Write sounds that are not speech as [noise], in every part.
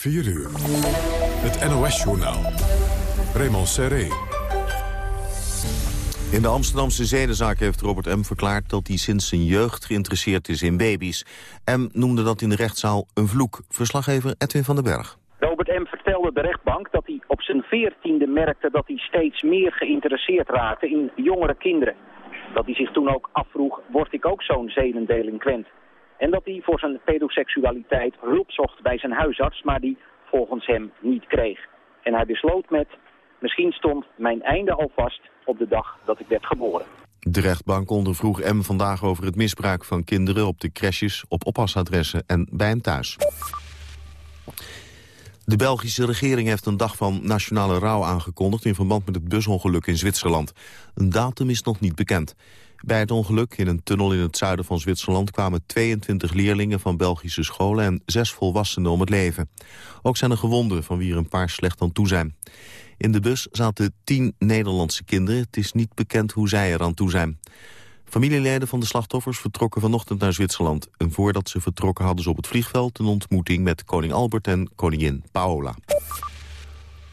4 uur. Het NOS-journaal. Raymond Serré. In de Amsterdamse zedenzaak heeft Robert M. verklaard dat hij sinds zijn jeugd geïnteresseerd is in baby's. M. noemde dat in de rechtszaal een vloek. Verslaggever Edwin van den Berg. Robert M. vertelde de rechtbank dat hij op zijn veertiende merkte dat hij steeds meer geïnteresseerd raakte in jongere kinderen. Dat hij zich toen ook afvroeg, word ik ook zo'n zedendelinquent? En dat hij voor zijn pedoseksualiteit hulp zocht bij zijn huisarts, maar die volgens hem niet kreeg. En hij besloot met, misschien stond mijn einde al vast op de dag dat ik werd geboren. De rechtbank ondervroeg M vandaag over het misbruik van kinderen op de crèches, op oppasadressen en bij hem thuis. De Belgische regering heeft een dag van nationale rouw aangekondigd... in verband met het busongeluk in Zwitserland. Een datum is nog niet bekend. Bij het ongeluk in een tunnel in het zuiden van Zwitserland... kwamen 22 leerlingen van Belgische scholen en zes volwassenen om het leven. Ook zijn er gewonden, van wie er een paar slecht aan toe zijn. In de bus zaten tien Nederlandse kinderen. Het is niet bekend hoe zij er aan toe zijn. Familieleden van de slachtoffers vertrokken vanochtend naar Zwitserland. En voordat ze vertrokken hadden ze op het vliegveld... een ontmoeting met koning Albert en koningin Paola.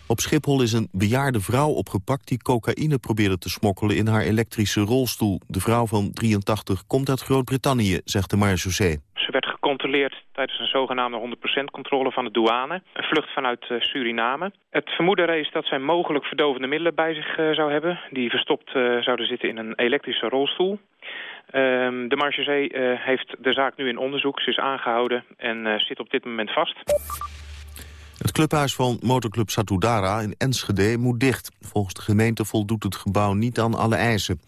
Op Schiphol is een bejaarde vrouw opgepakt die cocaïne probeerde te smokkelen in haar elektrische rolstoel. De vrouw van 83 komt uit Groot-Brittannië, zegt de marechaussee. Ze werd gecontroleerd tijdens een zogenaamde 100% controle van de douane. Een vlucht vanuit uh, Suriname. Het vermoeden is dat zij mogelijk verdovende middelen bij zich uh, zou hebben... die verstopt uh, zouden zitten in een elektrische rolstoel. Ehm, de marechaussee heeft de zaak nu in onderzoek. Ze is aangehouden en zit op dit moment vast. Het clubhuis van motorclub Satudara in Enschede moet dicht. Volgens de gemeente voldoet het gebouw niet aan alle eisen.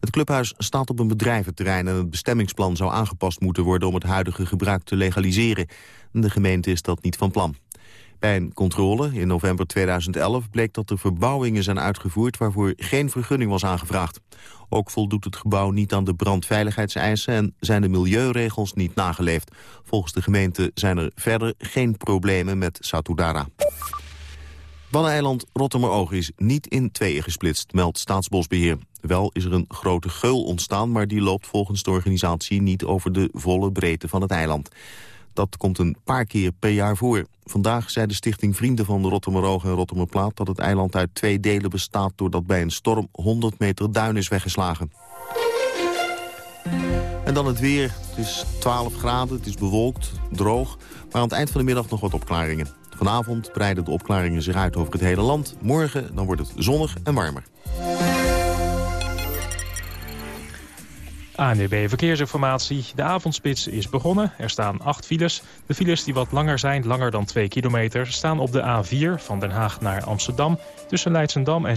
Het clubhuis staat op een bedrijventerrein en het bestemmingsplan zou aangepast moeten worden om het huidige gebruik te legaliseren. De gemeente is dat niet van plan. Bij een controle in november 2011 bleek dat er verbouwingen zijn uitgevoerd waarvoor geen vergunning was aangevraagd. Ook voldoet het gebouw niet aan de brandveiligheidseisen en zijn de milieuregels niet nageleefd. Volgens de gemeente zijn er verder geen problemen met Satudara. Waddeneiland Rotterdam-Oog is niet in tweeën gesplitst, meldt Staatsbosbeheer. Wel is er een grote geul ontstaan, maar die loopt volgens de organisatie niet over de volle breedte van het eiland. Dat komt een paar keer per jaar voor. Vandaag zei de stichting Vrienden van de Rotterdam-Oog en Rotterdam-Plaat... dat het eiland uit twee delen bestaat doordat bij een storm 100 meter duin is weggeslagen. En dan het weer. Het is 12 graden, het is bewolkt, droog. Maar aan het eind van de middag nog wat opklaringen. Vanavond breiden de opklaringen zich uit over het hele land. Morgen dan wordt het zonnig en warmer. ANWB Verkeersinformatie. De avondspits is begonnen. Er staan acht files. De files die wat langer zijn, langer dan 2 kilometer... staan op de A4 van Den Haag naar Amsterdam... tussen Leidsendam en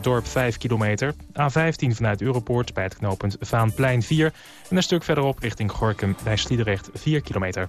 Dorp 5 kilometer. A15 vanuit Europoort bij het knooppunt Vaanplein 4... en een stuk verderop richting Gorkum bij Sliedrecht 4 kilometer.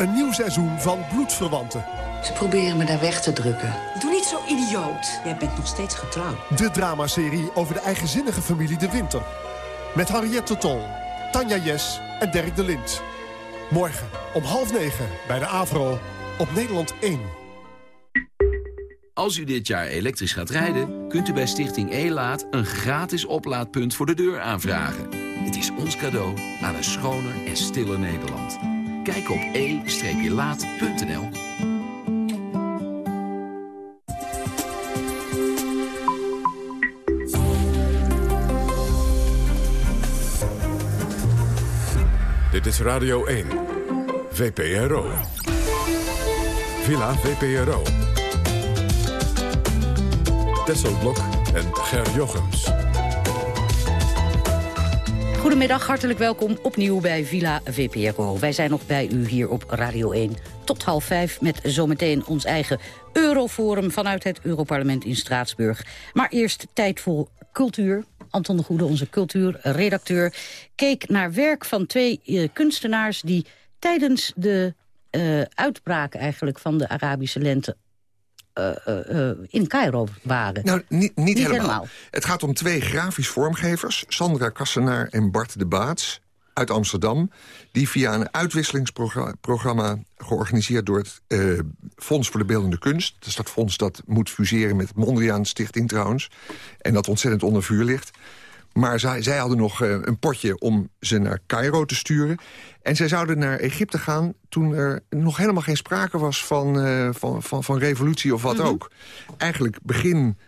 een nieuw seizoen van Bloedverwanten. Ze proberen me daar weg te drukken. Doe niet zo idioot. Jij bent nog steeds getrouwd. De dramaserie over de eigenzinnige familie De Winter. Met Henriette Tol, Tanja Jes en Dirk de Lint. Morgen om half negen bij de AVRO op Nederland 1. Als u dit jaar elektrisch gaat rijden, kunt u bij Stichting E-Laat... een gratis oplaadpunt voor de deur aanvragen. Het is ons cadeau aan een schoner en stiller Nederland. Kijk op e-laat.nl. Dit is Radio 1. VPRO. Villa VPRO. Tesselblok en Ger Jochems. Goedemiddag, hartelijk welkom opnieuw bij Villa VPRO. Wij zijn nog bij u hier op Radio 1 tot half vijf... met zometeen ons eigen Euroforum vanuit het Europarlement in Straatsburg. Maar eerst tijd voor cultuur. Anton de Goede, onze cultuurredacteur, keek naar werk van twee eh, kunstenaars... die tijdens de uh, uitbraak eigenlijk van de Arabische lente in Cairo waren. Nou, niet, niet, helemaal. Het gaat om twee grafisch vormgevers, Sandra Kassenaar en Bart de Baats uit Amsterdam... die via een uitwisselingsprogramma georganiseerd door het Fonds voor de Beeldende Kunst... dat is dat fonds dat moet fuseren met Mondriaan Stichting trouwens... en dat ontzettend onder vuur ligt... Maar zij, zij hadden nog uh, een potje om ze naar Cairo te sturen. En zij zouden naar Egypte gaan toen er nog helemaal geen sprake was van, uh, van, van, van, revolutie of wat mm -hmm. ook. Eigenlijk begin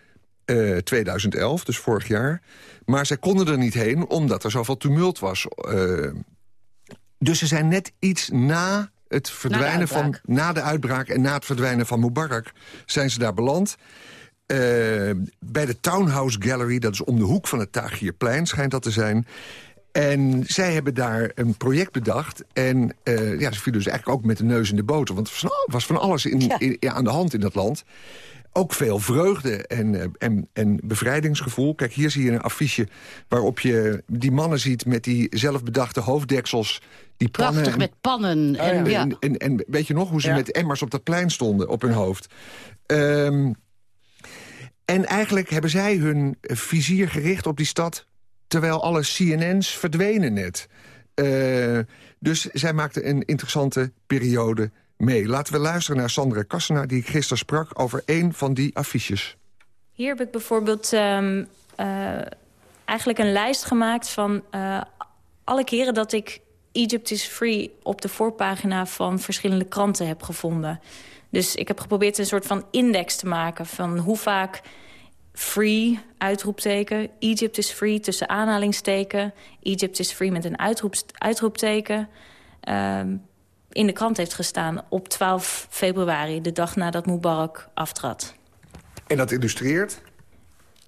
uh, 2011, dus vorig jaar. Maar zij konden er niet heen omdat er zoveel tumult was. dus ze zijn net iets na het verdwijnen van... Na de uitbraak en na het verdwijnen van Mubarak zijn ze daar beland. Uh, bij de Townhouse Gallery, dat is om de hoek van het Tagierplein, schijnt dat te zijn. En zij hebben daar een project bedacht. En uh, ja, ze vielen dus eigenlijk ook met de neus in de boter. Want er was van alles in, ja. in, aan de hand in dat land. Ook veel vreugde en, eh, en, en bevrijdingsgevoel. Kijk, hier zie je een affiche waarop je die mannen ziet... met die zelfbedachte hoofddeksels. Die pannen Prachtig, met pannen. En, en, ja. en, en, en, weet je nog hoe ze ja. met emmers op dat plein stonden op hun hoofd? Um, en eigenlijk hebben zij hun vizier gericht op die stad... terwijl alle CNN's verdwenen net. Uh, dus zij maakten een interessante periode mee. Laten we luisteren naar Sandra Kassenaar... die ik gisteren sprak over een van die affiches. Hier heb ik bijvoorbeeld um, uh, eigenlijk een lijst gemaakt van... Uh, alle keren dat ik Egypt is Free op de voorpagina van verschillende kranten heb gevonden. Dus ik heb geprobeerd een soort van index te maken... van hoe vaak free, uitroepteken. Egypt is free, tussen aanhalingsteken. Egypt is free met een uitroep, uitroepteken. Um, in de krant heeft gestaan op 12 februari... de dag nadat Mubarak aftrad. En dat illustreert?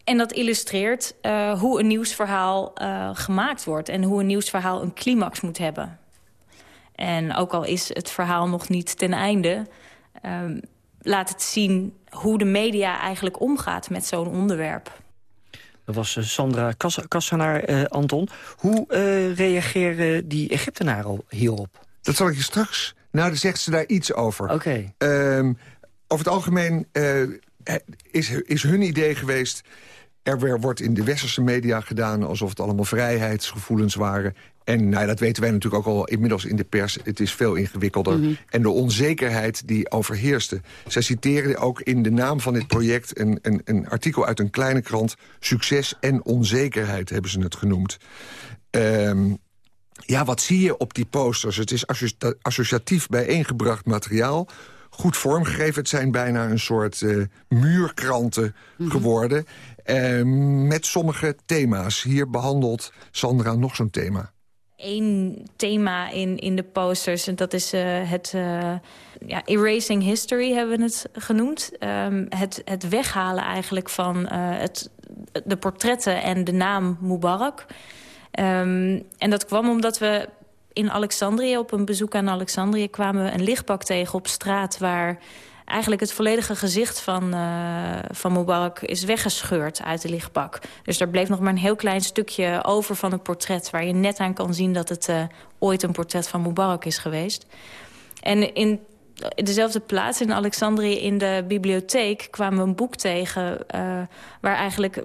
En dat illustreert uh, hoe een nieuwsverhaal uh, gemaakt wordt... en hoe een nieuwsverhaal een climax moet hebben. En ook al is het verhaal nog niet ten einde... Um, laat het zien hoe de media eigenlijk omgaat met zo'n onderwerp. Dat was uh, Sandra Kassenaar, uh, Anton. Hoe uh, reageren die Egyptenaren hierop? Dat zal ik je straks... Nou, dan zegt ze daar iets over. Oké. Okay. Um, over het algemeen is, is hun idee geweest... Er wordt in de westerse media gedaan alsof het allemaal vrijheidsgevoelens waren. En nou, dat weten wij natuurlijk ook al inmiddels in de pers. Het is veel ingewikkelder. Mm -hmm. En de onzekerheid die overheerste. Zij citeren ook in de naam van dit project een, een, een artikel uit een kleine krant. Succes en onzekerheid hebben ze het genoemd. Um, ja, wat zie je op die posters? Het is associatief bijeengebracht materiaal goed vormgegeven. Het zijn bijna een soort uh, muurkranten mm -hmm. geworden. Uh, met sommige thema's. Hier behandelt Sandra nog zo'n thema één thema in, in de posters. En dat is uh, het uh, ja, erasing history, hebben we het genoemd. Um, het, het weghalen eigenlijk van het, de portretten en de naam Mubarak. Um, en dat kwam omdat we in Alexandrië, op een bezoek aan Alexandrië... kwamen een lichtbak tegen op straat waar eigenlijk het volledige gezicht van, uh, van Mubarak is weggescheurd uit de lichtbak. Dus er bleef nog maar een heel klein stukje over van het portret... waar je net aan kan zien dat het uh, ooit een portret van Mubarak is geweest. En in dezelfde plaats in Alexandrië in de bibliotheek kwamen we een boek tegen... Uh, waar eigenlijk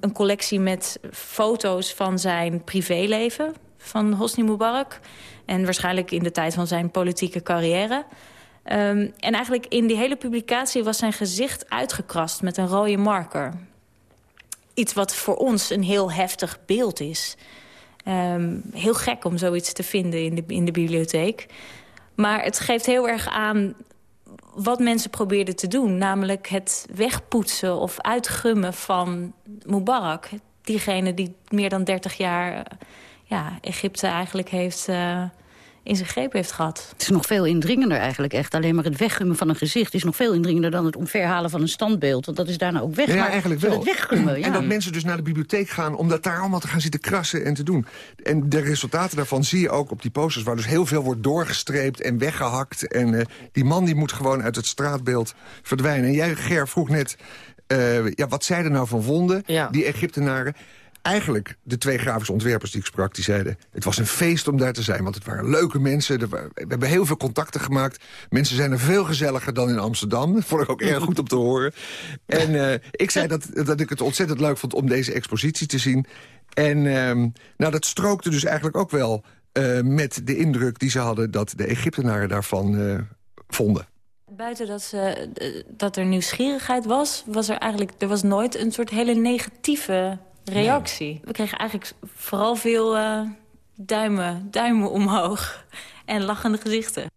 een collectie met foto's van zijn privéleven van Hosni Mubarak... en waarschijnlijk in de tijd van zijn politieke carrière... Um, en eigenlijk in die hele publicatie was zijn gezicht uitgekrast met een rode marker. Iets wat voor ons een heel heftig beeld is. Um, heel gek om zoiets te vinden in de, in de bibliotheek. Maar het geeft heel erg aan wat mensen probeerden te doen. Namelijk het wegpoetsen of uitgummen van Mubarak. Diegene die meer dan 30 jaar ja, Egypte eigenlijk heeft... Uh, in zijn greep heeft gehad. Het is nog veel indringender eigenlijk echt. Alleen maar het weggummen van een gezicht is nog veel indringender... dan het omverhalen van een standbeeld. Want dat is daarna ook weg. Ja, eigenlijk wel. Het weggummen, ja. En dat mensen dus naar de bibliotheek gaan... om dat daar allemaal te gaan zitten krassen en te doen. En de resultaten daarvan zie je ook op die posters... waar dus heel veel wordt doorgestreept en weggehakt. En uh, die man die moet gewoon uit het straatbeeld verdwijnen. En jij, Ger, vroeg net... Uh, ja, wat zij er nou van vonden, ja. die Egyptenaren eigenlijk de twee grafische ontwerpers die ik sprak... die zeiden, het was een feest om daar te zijn. Want het waren leuke mensen. we hebben heel veel contacten gemaakt. Mensen zijn er veel gezelliger dan in Amsterdam. Dat [laughs] vond ik ook erg goed om te horen. En ik zei dat, dat ik het ontzettend leuk vond om deze expositie te zien. En ehm, nou, dat strookte dus eigenlijk ook wel met de indruk die ze hadden... dat de Egyptenaren daarvan vonden. Buiten dat, ze, dat er nieuwsgierigheid was, was er eigenlijk er was nooit een soort hele negatieve reactie. We kregen eigenlijk vooral veel uh, duimen, duimen omhoog en lachende gezichten.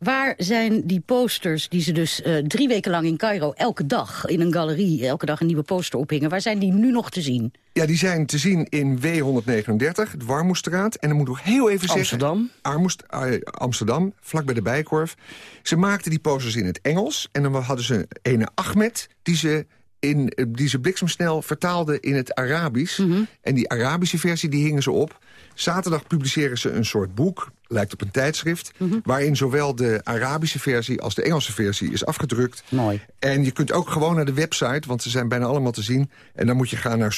Waar zijn die posters die ze dus uh, drie weken lang in Cairo... elke dag in een galerie, elke dag een nieuwe poster ophingen... waar zijn die nu nog te zien? Ja, die zijn te zien in W139, de Warmoestraat. En dan moet ik nog heel even Amsterdam. zeggen... uh, Amsterdam, vlak bij de Bijkorf. Ze maakten die posters in het Engels. En dan hadden ze ene Ahmed, die ze in, eh, die ze bliksemsnel vertaalde in het Arabisch. Mhm. En die Arabische versie die hingen ze op. Zaterdag publiceren ze een soort boek, lijkt op een tijdschrift... Mhm. waarin zowel de Arabische versie als de Engelse versie is afgedrukt. Mooi. En je kunt ook gewoon naar de website, want ze zijn bijna allemaal te zien. En dan moet je gaan naar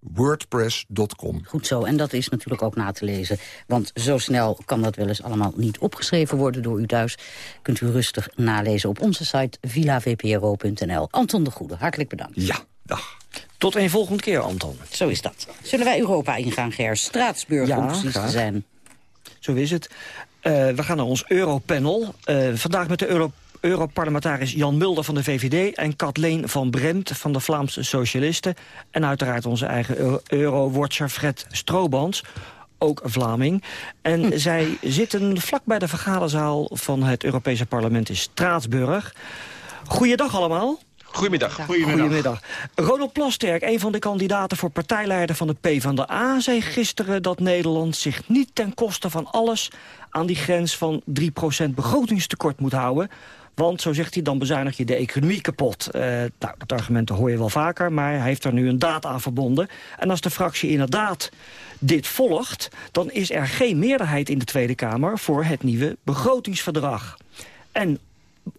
succesanduncertainty.wordpress.com. Goed zo, en dat is natuurlijk ook na te lezen. Want zo snel kan dat wel eens allemaal niet opgeschreven worden door u thuis. Kunt u rustig nalezen op onze site villavpro.nl. Anton de Goede, hartelijk bedankt. Ja, dag. Tot een volgende keer, Anton. Zo is dat. Zullen wij Europa ingaan, Ger? Straatsburg, Ja, om precies graag. te zijn. Zo is het. Eh, we gaan naar ons Europanel. Eh vandaag met de Euro Europarlementaris Jan Mulder van de VVD... en Kathleen van Bremt van de Vlaamse Socialisten. En uiteraard onze eigen Eu- Euro-watcher Fred Stroobans ook Vlaming. En zij zitten vlak bij de vergaderzaal van het Europese parlement in Straatsburg. Goeiedag allemaal. Goedemiddag. Goedemiddag. Ronald Plasterk, een van de kandidaten voor partijleider van de PvdA... zei gisteren dat Nederland zich niet ten koste van alles... aan die grens van 3% begrotingstekort moet houden. Want, zo zegt hij, dan bezuinig je de economie kapot. Eh, nou, dat argument hoor je wel vaker, maar hij heeft er nu een daad aan verbonden. En als de fractie inderdaad dit volgt... dan is er geen meerderheid in de Tweede Kamer voor het nieuwe begrotingsverdrag. En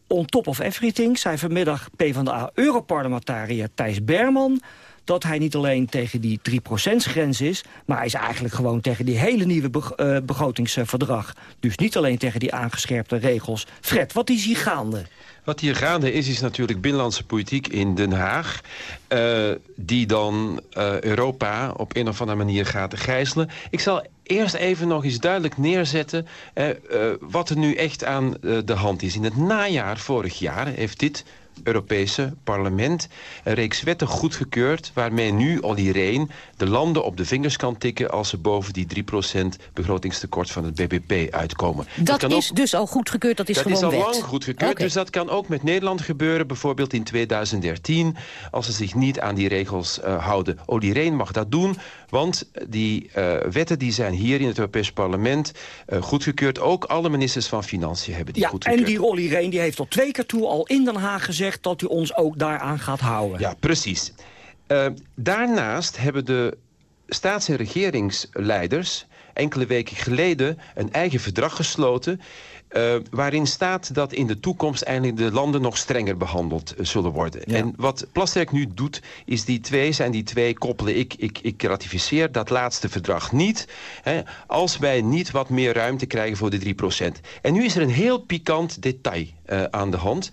on top of everything zei vanmiddag PvdA-europarlementariër Thijs Berman dat hij niet alleen tegen die 3%-grens is... maar hij is eigenlijk gewoon tegen die hele nieuwe eh, begrotingsverdrag. Dus niet alleen tegen die aangescherpte regels. Fred, wat is hier gaande? Wat hier gaande is, is natuurlijk binnenlandse politiek in Den Haag... eh, die dan eh, Europa op een of andere manier gaat gijzelen. Ik zal eerst even nog eens duidelijk neerzetten... eh, wat er nu echt aan de hand is. In het najaar vorig jaar heeft dit Europese parlement een reeks wetten goedgekeurd... waarmee nu Olly Rehn de landen op de vingers kan tikken... als ze boven die 3% begrotingstekort van het BBP uitkomen. Dat, is ook- dus al goedgekeurd, dat is dat gewoon is al wet. lang goedgekeurd, dus dat kan ook met Nederland gebeuren. Bijvoorbeeld in 2013, als ze zich niet aan die regels eh, houden. Olly Rehn mag dat doen, want die eh, wetten die zijn hier in het Europees Parlement eh, goedgekeurd. Ook alle ministers van Financiën hebben die Ja, goedgekeurd. en die Olly Rehn die heeft tot twee keer toe al in Den Haag gezegd... dat hij ons ook daaraan gaat houden. Ja, precies. Eh, daarnaast hebben de staats- en regeringsleiders enkele weken geleden een eigen verdrag gesloten... eh, waarin staat dat in de toekomst eigenlijk de landen nog strenger behandeld eh, zullen worden. En wat Plasterk nu doet, is die twee, zijn die twee koppelen. Ik, ik, ik ratificeer dat laatste verdrag niet, hè, als wij niet wat meer ruimte krijgen voor de 3%. En nu is er een heel pikant detail aan de hand.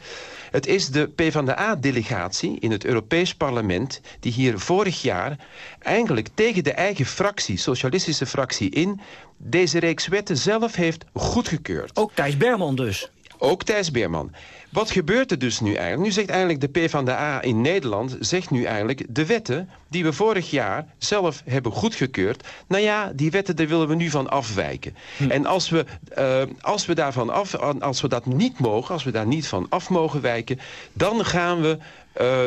Het is de PvdA-delegatie in het Europees Parlement... die hier vorig jaar eigenlijk tegen de eigen fractie, socialistische fractie in... deze reeks wetten zelf heeft goedgekeurd. Ook Thijs Berman dus. Ook Thijs Beerman. Wat gebeurt er dus nu eigenlijk? Nu zegt eigenlijk de PvdA in Nederland... zegt nu eigenlijk de wetten die we vorig jaar zelf hebben goedgekeurd... nou ja, die wetten, daar willen we nu van afwijken. En als we, eh, als, we daarvan af, als we dat niet mogen, als we daar niet van af mogen wijken... dan gaan we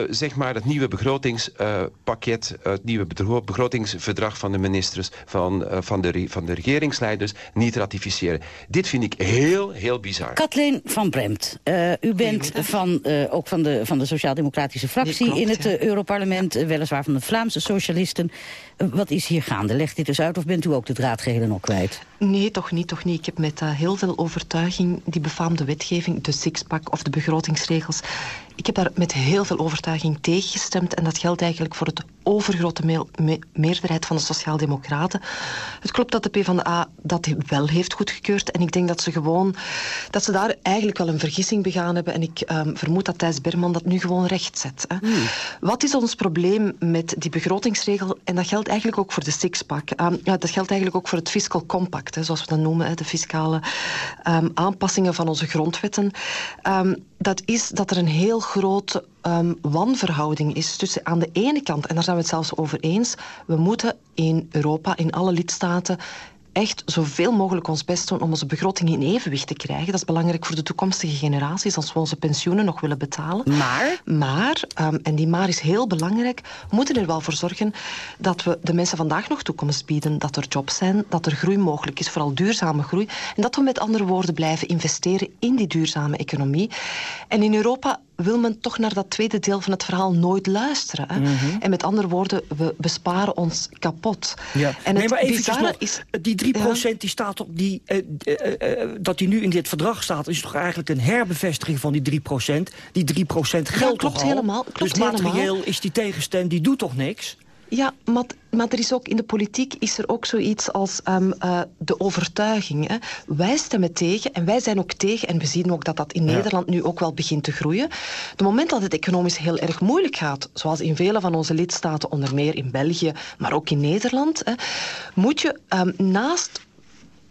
zeg maar het nieuwe begrotingspakket... het nieuwe begrotingsverdrag van de ministers... Van, eh, van, de, van de regeringsleiders niet ratificeren. Dit vind ik heel, heel bizar. Kathleen van Bremt, eh, u bent van, eh, ook van de, van de Sociaal-Democratische fractie... klopt, in het ja. eh, Europarlement, eh, weliswaar van de Vlaamse socialisten. Eh, wat is hier gaande? Legt dit dus uit of bent u ook de draad geheel en al kwijt? Nee, toch niet, toch niet. Ik heb met uh, heel veel overtuiging die befaamde wetgeving, de sixpack of de begrotingsregels, ik heb daar met heel veel overtuiging tegen gestemd. En dat geldt eigenlijk voor het overgrote me me meerderheid van de Sociaaldemocraten. Het klopt dat de PvdA dat wel heeft goedgekeurd. En ik denk dat ze gewoon... dat ze daar eigenlijk wel een vergissing begaan hebben. En ik um, vermoed dat Thijs Berman dat nu gewoon recht zet. Hè. Hmm. Wat is ons probleem met die begrotingsregel? En dat geldt eigenlijk ook voor de sixpack. Ja, dat geldt eigenlijk ook voor het fiscal compact, zoals we dat noemen. De fiscale um, aanpassingen van onze grondwetten. dat is dat er een heel grote um, wanverhouding is tussen aan de ene kant, en daar zijn we het zelfs over eens, we moeten in Europa, in alle lidstaten, echt zoveel mogelijk ons best doen om onze begroting in evenwicht te krijgen. Dat is belangrijk voor de toekomstige generaties als we onze pensioenen nog willen betalen. Maar? Maar, um, en die maar is heel belangrijk, we moeten er wel voor zorgen dat we de mensen vandaag nog toekomst bieden. Dat er jobs zijn, dat er groei mogelijk is, vooral duurzame groei. En dat we met andere woorden blijven investeren in die duurzame economie. En in Europa wil men toch naar dat tweede deel van het verhaal nooit luisteren. Hè? Mm -hmm. En met andere woorden, we besparen ons kapot. Ja. En nee, maar even nog, is, die 3% ja. die staat op die, uh, uh, uh, dat die nu in dit verdrag staat... is toch eigenlijk een herbevestiging van die 3%. Die 3% geldt ja, klopt toch al? Helemaal, klopt dus materieel helemaal. is die tegenstem, die doet toch niks? Ja, maar, maar er is ook in de politiek is er ook zoiets als um, uh, de overtuiging. Hè. Wij stemmen tegen en wij zijn ook tegen. En we zien ook dat dat in ja. Nederland nu ook wel begint te groeien. De moment dat het economisch heel erg moeilijk gaat, zoals in vele van onze lidstaten, onder meer in België, maar ook in Nederland, hè, moet je um, naast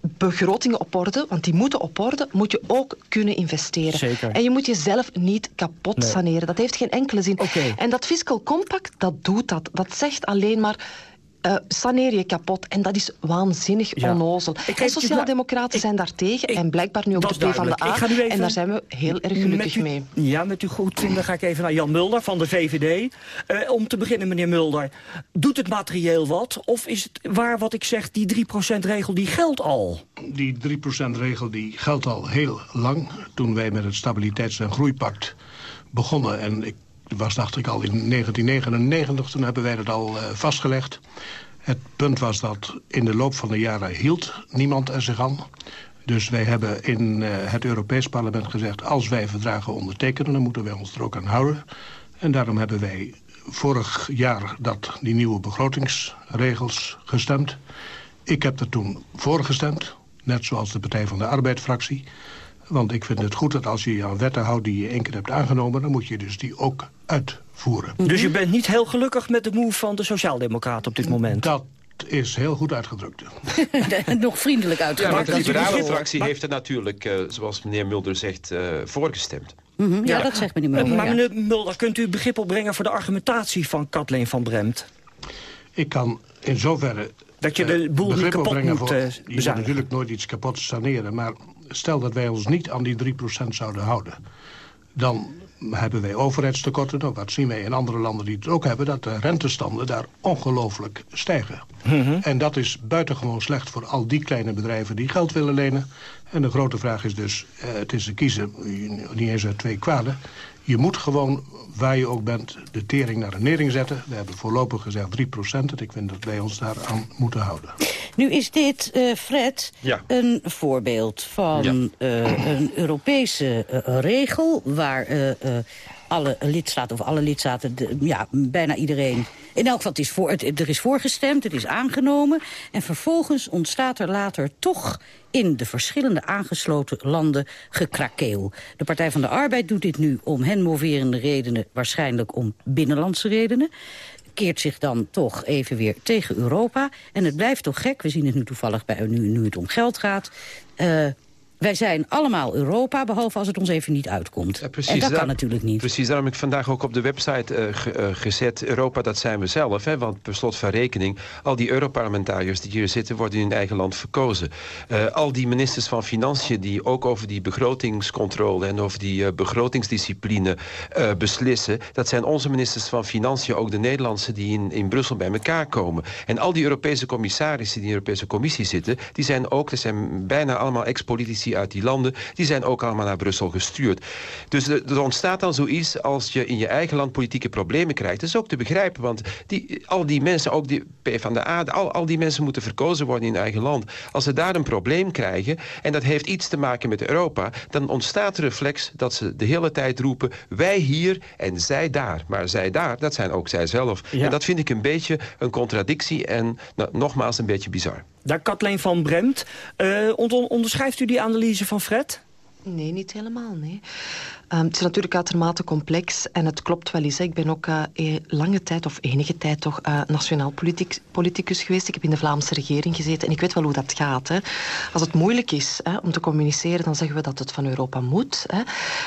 begrotingen op orde, want die moeten op orde, moet je ook kunnen investeren. Zeker. En je moet jezelf niet kapot nee. saneren. Dat heeft geen enkele zin. Okay. En dat fiscal compact, dat doet dat. Dat zegt alleen maar... Uh, saneer je kapot. En dat is waanzinnig ja. onnozel. En sociaaldemocraten zijn daar tegen. Ik, en blijkbaar nu ook de P van de A. En daar zijn we heel erg gelukkig u, mee. Ja, met u goed vinden ga ik even naar Jan Mulder van de VVD. Uh, om te beginnen, meneer Mulder. Doet het materieel wat? Of is het waar wat ik zeg, die 3%-regel die geldt al? Die 3%-regel die geldt al heel lang. Toen wij met het Stabiliteits- en Groeipact begonnen... en ik was, dacht ik, al in 1999. Toen hebben wij dat al uh, vastgelegd. Het punt was dat in de loop van de jaren hield niemand er zich aan. Dus wij hebben in uh, het Europees Parlement gezegd... als wij verdragen ondertekenen, dan moeten wij ons er ook aan houden. En daarom hebben wij vorig jaar dat, die nieuwe begrotingsregels gestemd. Ik heb er toen voor gestemd, net zoals de Partij van de Arbeid-fractie... Want ik vind het goed dat als je je aan wetten houdt die je één keer hebt aangenomen... dan moet je dus die ook uitvoeren. Dus je bent niet heel gelukkig met de move van de Sociaaldemocraten op dit moment? Dat is heel goed uitgedrukt. [laughs] Nog vriendelijk uitgedrukt. Ja, maar de liberale fractie maar... heeft er natuurlijk, uh, zoals meneer Mulder zegt, uh, voorgestemd. Mm -hmm, ja, ja, dat zegt meneer Mulder. Maar meneer Mulder, kunt u begrip opbrengen voor de argumentatie van Kathleen van Bremt? Ik kan in zoverre... Dat je de boel niet kapot moet voor, Je moet natuurlijk nooit iets kapot saneren, maar stel dat wij ons niet aan die 3% zouden houden... dan hebben wij overheidstekorten. Nou, wat zien wij in andere landen die het ook hebben... dat de rentestanden daar ongelooflijk stijgen. Mm -hmm. En dat is buitengewoon slecht voor al die kleine bedrijven die geld willen lenen. En de grote vraag is dus, uh, het is een kiezen, niet eens uit twee kwaden... Je moet gewoon, waar je ook bent, de tering naar de nering zetten. We hebben voorlopig gezegd 3 procent. En ik vind dat wij ons daaraan moeten houden. Nu is dit, uh, Fred, ja. een voorbeeld van ja. uh, een Europese uh, regel... waar alle lidstaten, of alle lidstaten, de, ja, bijna iedereen... In elk geval, het is voor, het, er is voorgestemd, het is aangenomen... en vervolgens ontstaat er later toch in de verschillende aangesloten landen gekrakeel. De Partij van de Arbeid doet dit nu om hen moverende redenen... waarschijnlijk om binnenlandse redenen keert zich dan toch even weer tegen Europa. En het blijft toch gek, we zien het nu toevallig bij nu, nu het om geld gaat... Uh, wij zijn allemaal Europa, behalve als het ons even niet uitkomt. Ja, precies, en dat daar, kan natuurlijk niet. Precies, daarom heb ik vandaag ook op de website uh, ge, uh, gezet... Europa, dat zijn we zelf. Hè, want per slot van rekening... al die Europarlementariërs die hier zitten... worden in hun eigen land verkozen. Uh, al die ministers van Financiën... die ook over die begrotingscontrole... en over die begrotingsdiscipline beslissen... dat zijn onze ministers van Financiën... ook de Nederlandse die in, in Brussel bij elkaar komen. En al die Europese commissarissen die in de Europese Commissie zitten... die zijn ook, dat zijn bijna allemaal ex-politici uit die landen... die zijn ook allemaal naar Brussel gestuurd. Dus er ontstaat dan zoiets als je in je eigen land politieke problemen krijgt. Dat is ook te begrijpen, want die, al die mensen, ook die PvdA... Al, al die mensen moeten verkozen worden in eigen land. Als ze daar een probleem krijgen, en dat heeft iets te maken met Europa... dan ontstaat de reflex dat ze de hele tijd roepen... wij hier en zij daar. Maar zij daar, dat zijn ook zij zelf. En dat vind ik een beetje een contradictie en nou, nogmaals een beetje bizar. Daar Kathleen van Bremt. Uh, onderschrijft u die analyse van Fred? Nee, niet helemaal, nee. Um, het is natuurlijk uitermate complex en het klopt wel eens. Hè. Ik ben ook uh, lange tijd, of enige tijd toch, uh, nationaal politicus geweest. Ik heb in de Vlaamse regering gezeten en ik weet wel hoe dat gaat. Hè. Als het moeilijk is hè, om te communiceren, dan zeggen we dat het van Europa moet. Hè.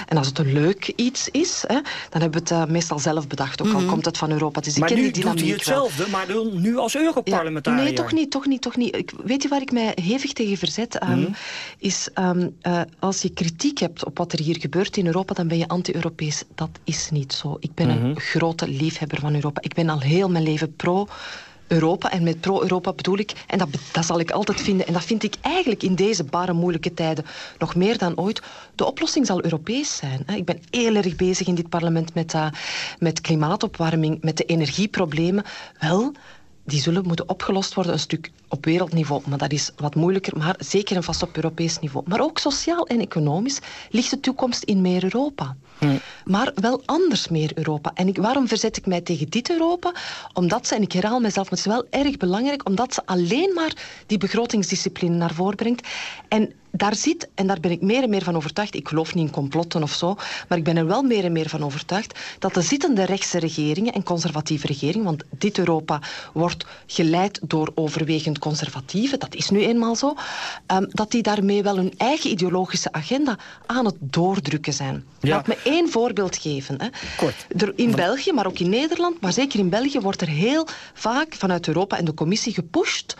En als het een leuk iets is, hè, dan hebben we het uh, meestal zelf bedacht. Ook al mm -hmm. komt het van Europa. Dus maar ik ken nu die doet hij hetzelfde, maar nu als Europarlementariër. Ja, nee, toch niet, toch niet, toch niet. Ik, weet je waar ik mij hevig tegen verzet? Um, mm -hmm. Is um, als je kritiek hebt op wat er hier gebeurt in Europa, dan ben je anti-Europees. Dat is niet zo. Ik ben mm -hmm. een grote liefhebber van Europa. Ik ben al heel mijn leven pro Europa. En met pro-Europa bedoel ik, en dat, dat zal ik altijd vinden, en dat vind ik eigenlijk in deze bare moeilijke tijden nog meer dan ooit, de oplossing zal Europees zijn. Ik ben heel erg bezig in dit parlement met, uh, met klimaatopwarming, met de energieproblemen. Wel, die zullen moeten opgelost worden, een stuk op wereldniveau. Maar dat is wat moeilijker, maar zeker en vast op Europees niveau. Maar ook sociaal en economisch ligt de toekomst in meer Europa. Maar wel anders meer Europa. En ik, waarom verzet ik mij tegen dit Europa? Omdat ze, en ik herhaal mezelf, maar het is wel erg belangrijk, omdat ze alleen maar die begrotingsdiscipline naar voren brengt. En daar zit, en daar ben ik meer en meer van overtuigd, ik geloof niet in complotten of zo, maar ik ben er wel meer en meer van overtuigd, dat de zittende rechtse regeringen en conservatieve regeringen, want dit Europa wordt geleid door overwegend conservatieven, dat is nu eenmaal zo, um, dat die daarmee wel hun eigen ideologische agenda aan het doordrukken zijn. Ja. Laat me één voorbeeld geven. Hè. Kort. Er, in België, maar ook in Nederland, maar zeker in België, wordt er heel vaak vanuit Europa en de commissie gepusht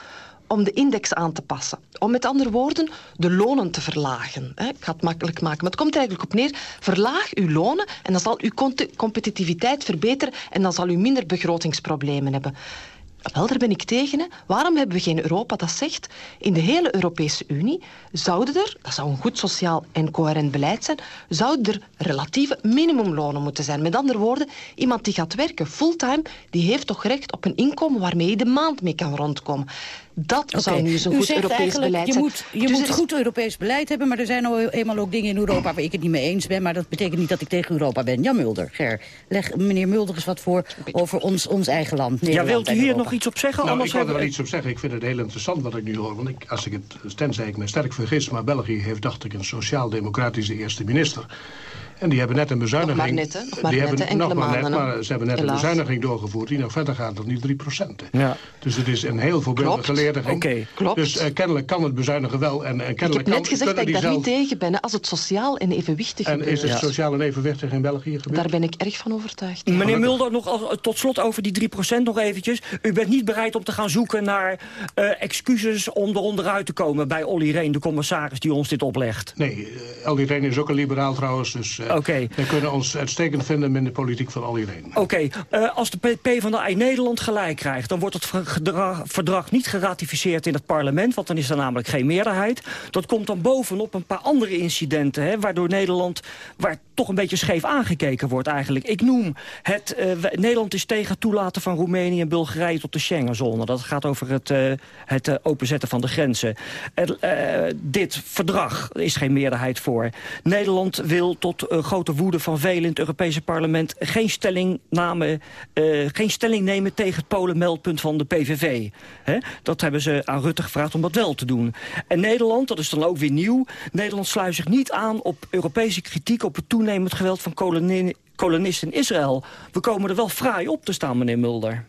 om de index aan te passen. Om met andere woorden de lonen te verlagen. Ik ga het makkelijk maken, maar het komt eigenlijk op neer. Verlaag uw lonen en dan zal uw competitiviteit verbeteren en dan zal u minder begrotingsproblemen hebben. Wel, daar ben ik tegen. Hè. Waarom hebben we geen Europa dat zegt... in de hele Europese Unie zouden er, dat zou een goed sociaal en coherent beleid zijn... zouden er relatieve minimumlonen moeten zijn. Met andere woorden, iemand die gaat werken fulltime... die heeft toch recht op een inkomen waarmee hij de maand mee kan rondkomen. Dat okay. zou nu zo'n goed Europees beleid je zijn. Moet, je dus moet goed Europees beleid hebben, maar er zijn nou eenmaal ook dingen in Europa waar ik het niet mee eens ben. Maar dat betekent niet dat ik tegen Europa ben. Jan Mulder, Ger, leg meneer Mulder eens wat voor over ons, ons eigen land. Nederland ja, wilt u hier Europa. nog iets op zeggen? Nou, ik wil er wel iets op zeggen. Ik vind het heel interessant wat ik nu hoor. Want ik, als ik het, tenzij ik me sterk vergis, maar België heeft, dacht ik, een sociaal-democratische eerste minister. En die hebben net een bezuiniging... Nog maar net, hè? Nog maar die net, hebben, nog maar net, maar ze hebben net Helaas. een bezuiniging doorgevoerd... die nog verder gaat dan die 3 procent. Ja. Dus het is een heel voorbeeldige Okay. Klopt. Dus uh, kennelijk kan het bezuinigen wel. En, en kennelijk ik heb net kan, gezegd dat ik daar zelf... niet tegen ben... als het sociaal en evenwichtig En is het ja. sociaal en evenwichtig in België gebeurd? Daar ben ik erg van overtuigd. Ja. Meneer Mulder, nog als, tot slot over die 3 procent nog eventjes. U bent niet bereid om te gaan zoeken naar uh, excuses... om er onderuit te komen bij Olly Reen, de commissaris die ons dit oplegt? Nee, uh, Olly Reen is ook een liberaal trouwens. Dus uh, okay. we kunnen ons uitstekend vinden in de politiek van al iedereen. Oké, okay, uh, als de PvdA in Nederland gelijk krijgt... dan wordt het verdrag, verdrag niet in het parlement... want dan is er namelijk geen meerderheid. Dat komt dan bovenop een paar andere incidenten... Hè, waardoor Nederland, waar toch een beetje scheef aangekeken wordt eigenlijk. Ik noem het, uh, Nederland is tegen het toelaten van Roemenië en Bulgarije... tot de Schengenzone. Dat gaat over het, uh, het uh, openzetten van de grenzen. dit verdrag is geen meerderheid voor. Nederland wil tot grote woede van velen in het Europese parlement geen stelling, geen stelling nemen tegen het Polen-meldpunt van de PVV. He? Dat hebben ze aan Rutte gevraagd om dat wel te doen. En Nederland, dat is dan ook weer nieuw, Nederland sluit zich niet aan op Europese kritiek op het toenemend geweld van kolonisten in Israël. We komen er wel fraai op te staan, meneer Mulder.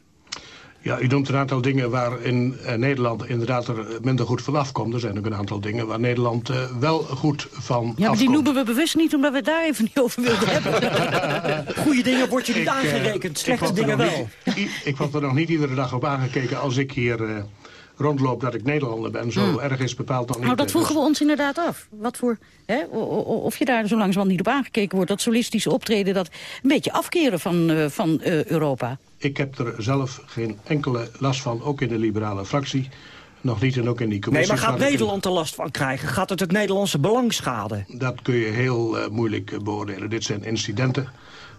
Ja, u noemt een aantal dingen waar in uh, Nederland inderdaad er minder goed van afkomt. Er zijn ook een aantal dingen waar Nederland uh, wel goed van Ja, maar afkomt. die noemen we bewust niet omdat we daar even niet over wilden hebben. [laughs] Goede dingen word je niet ik, aangerekend, slechte dingen wel. Niet, ik word er nog niet iedere dag op aangekeken als ik hier... Uh, rondloop dat ik Nederlander ben. Zo hmm. erg is bepaald nog niet. Nou, dat vroegen we ons inderdaad af. Wat voor, hè, of je daar zo langzamerhand niet op aangekeken wordt. Dat solistische optreden, dat een beetje afkeren van, uh, van uh, Europa. Ik heb er zelf geen enkele last van, ook in de liberale fractie. Nog niet en ook in die commissie. Nee, maar gaat Nederland er last van krijgen? Gaat het het Nederlandse belang schaden? Dat kun je heel uh, moeilijk beoordelen. Dit zijn incidenten.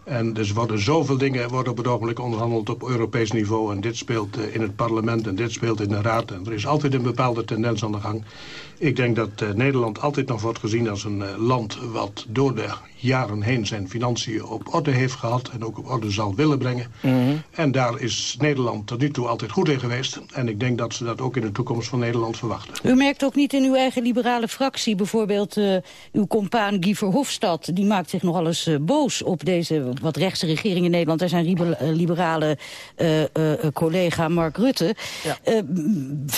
En dus worden zoveel dingen worden op het ogenblik onderhandeld op Europees niveau. En dit speelt in het parlement en dit speelt in de raad. En er is altijd een bepaalde tendens aan de gang. Ik denk dat uh, Nederland altijd nog wordt gezien als een uh, land... wat door de jaren heen zijn financiën op orde heeft gehad... en ook op orde zal willen brengen. Mm -hmm. En daar is Nederland tot nu toe altijd goed in geweest. En ik denk dat ze dat ook in de toekomst van Nederland verwachten. U merkt ook niet in uw eigen liberale fractie... bijvoorbeeld uh, uw compaan Guy Verhofstadt... die maakt zich nogal eens boos op deze wat rechtse regering in Nederland. Er zijn liberale collega Mark Rutte. Ja.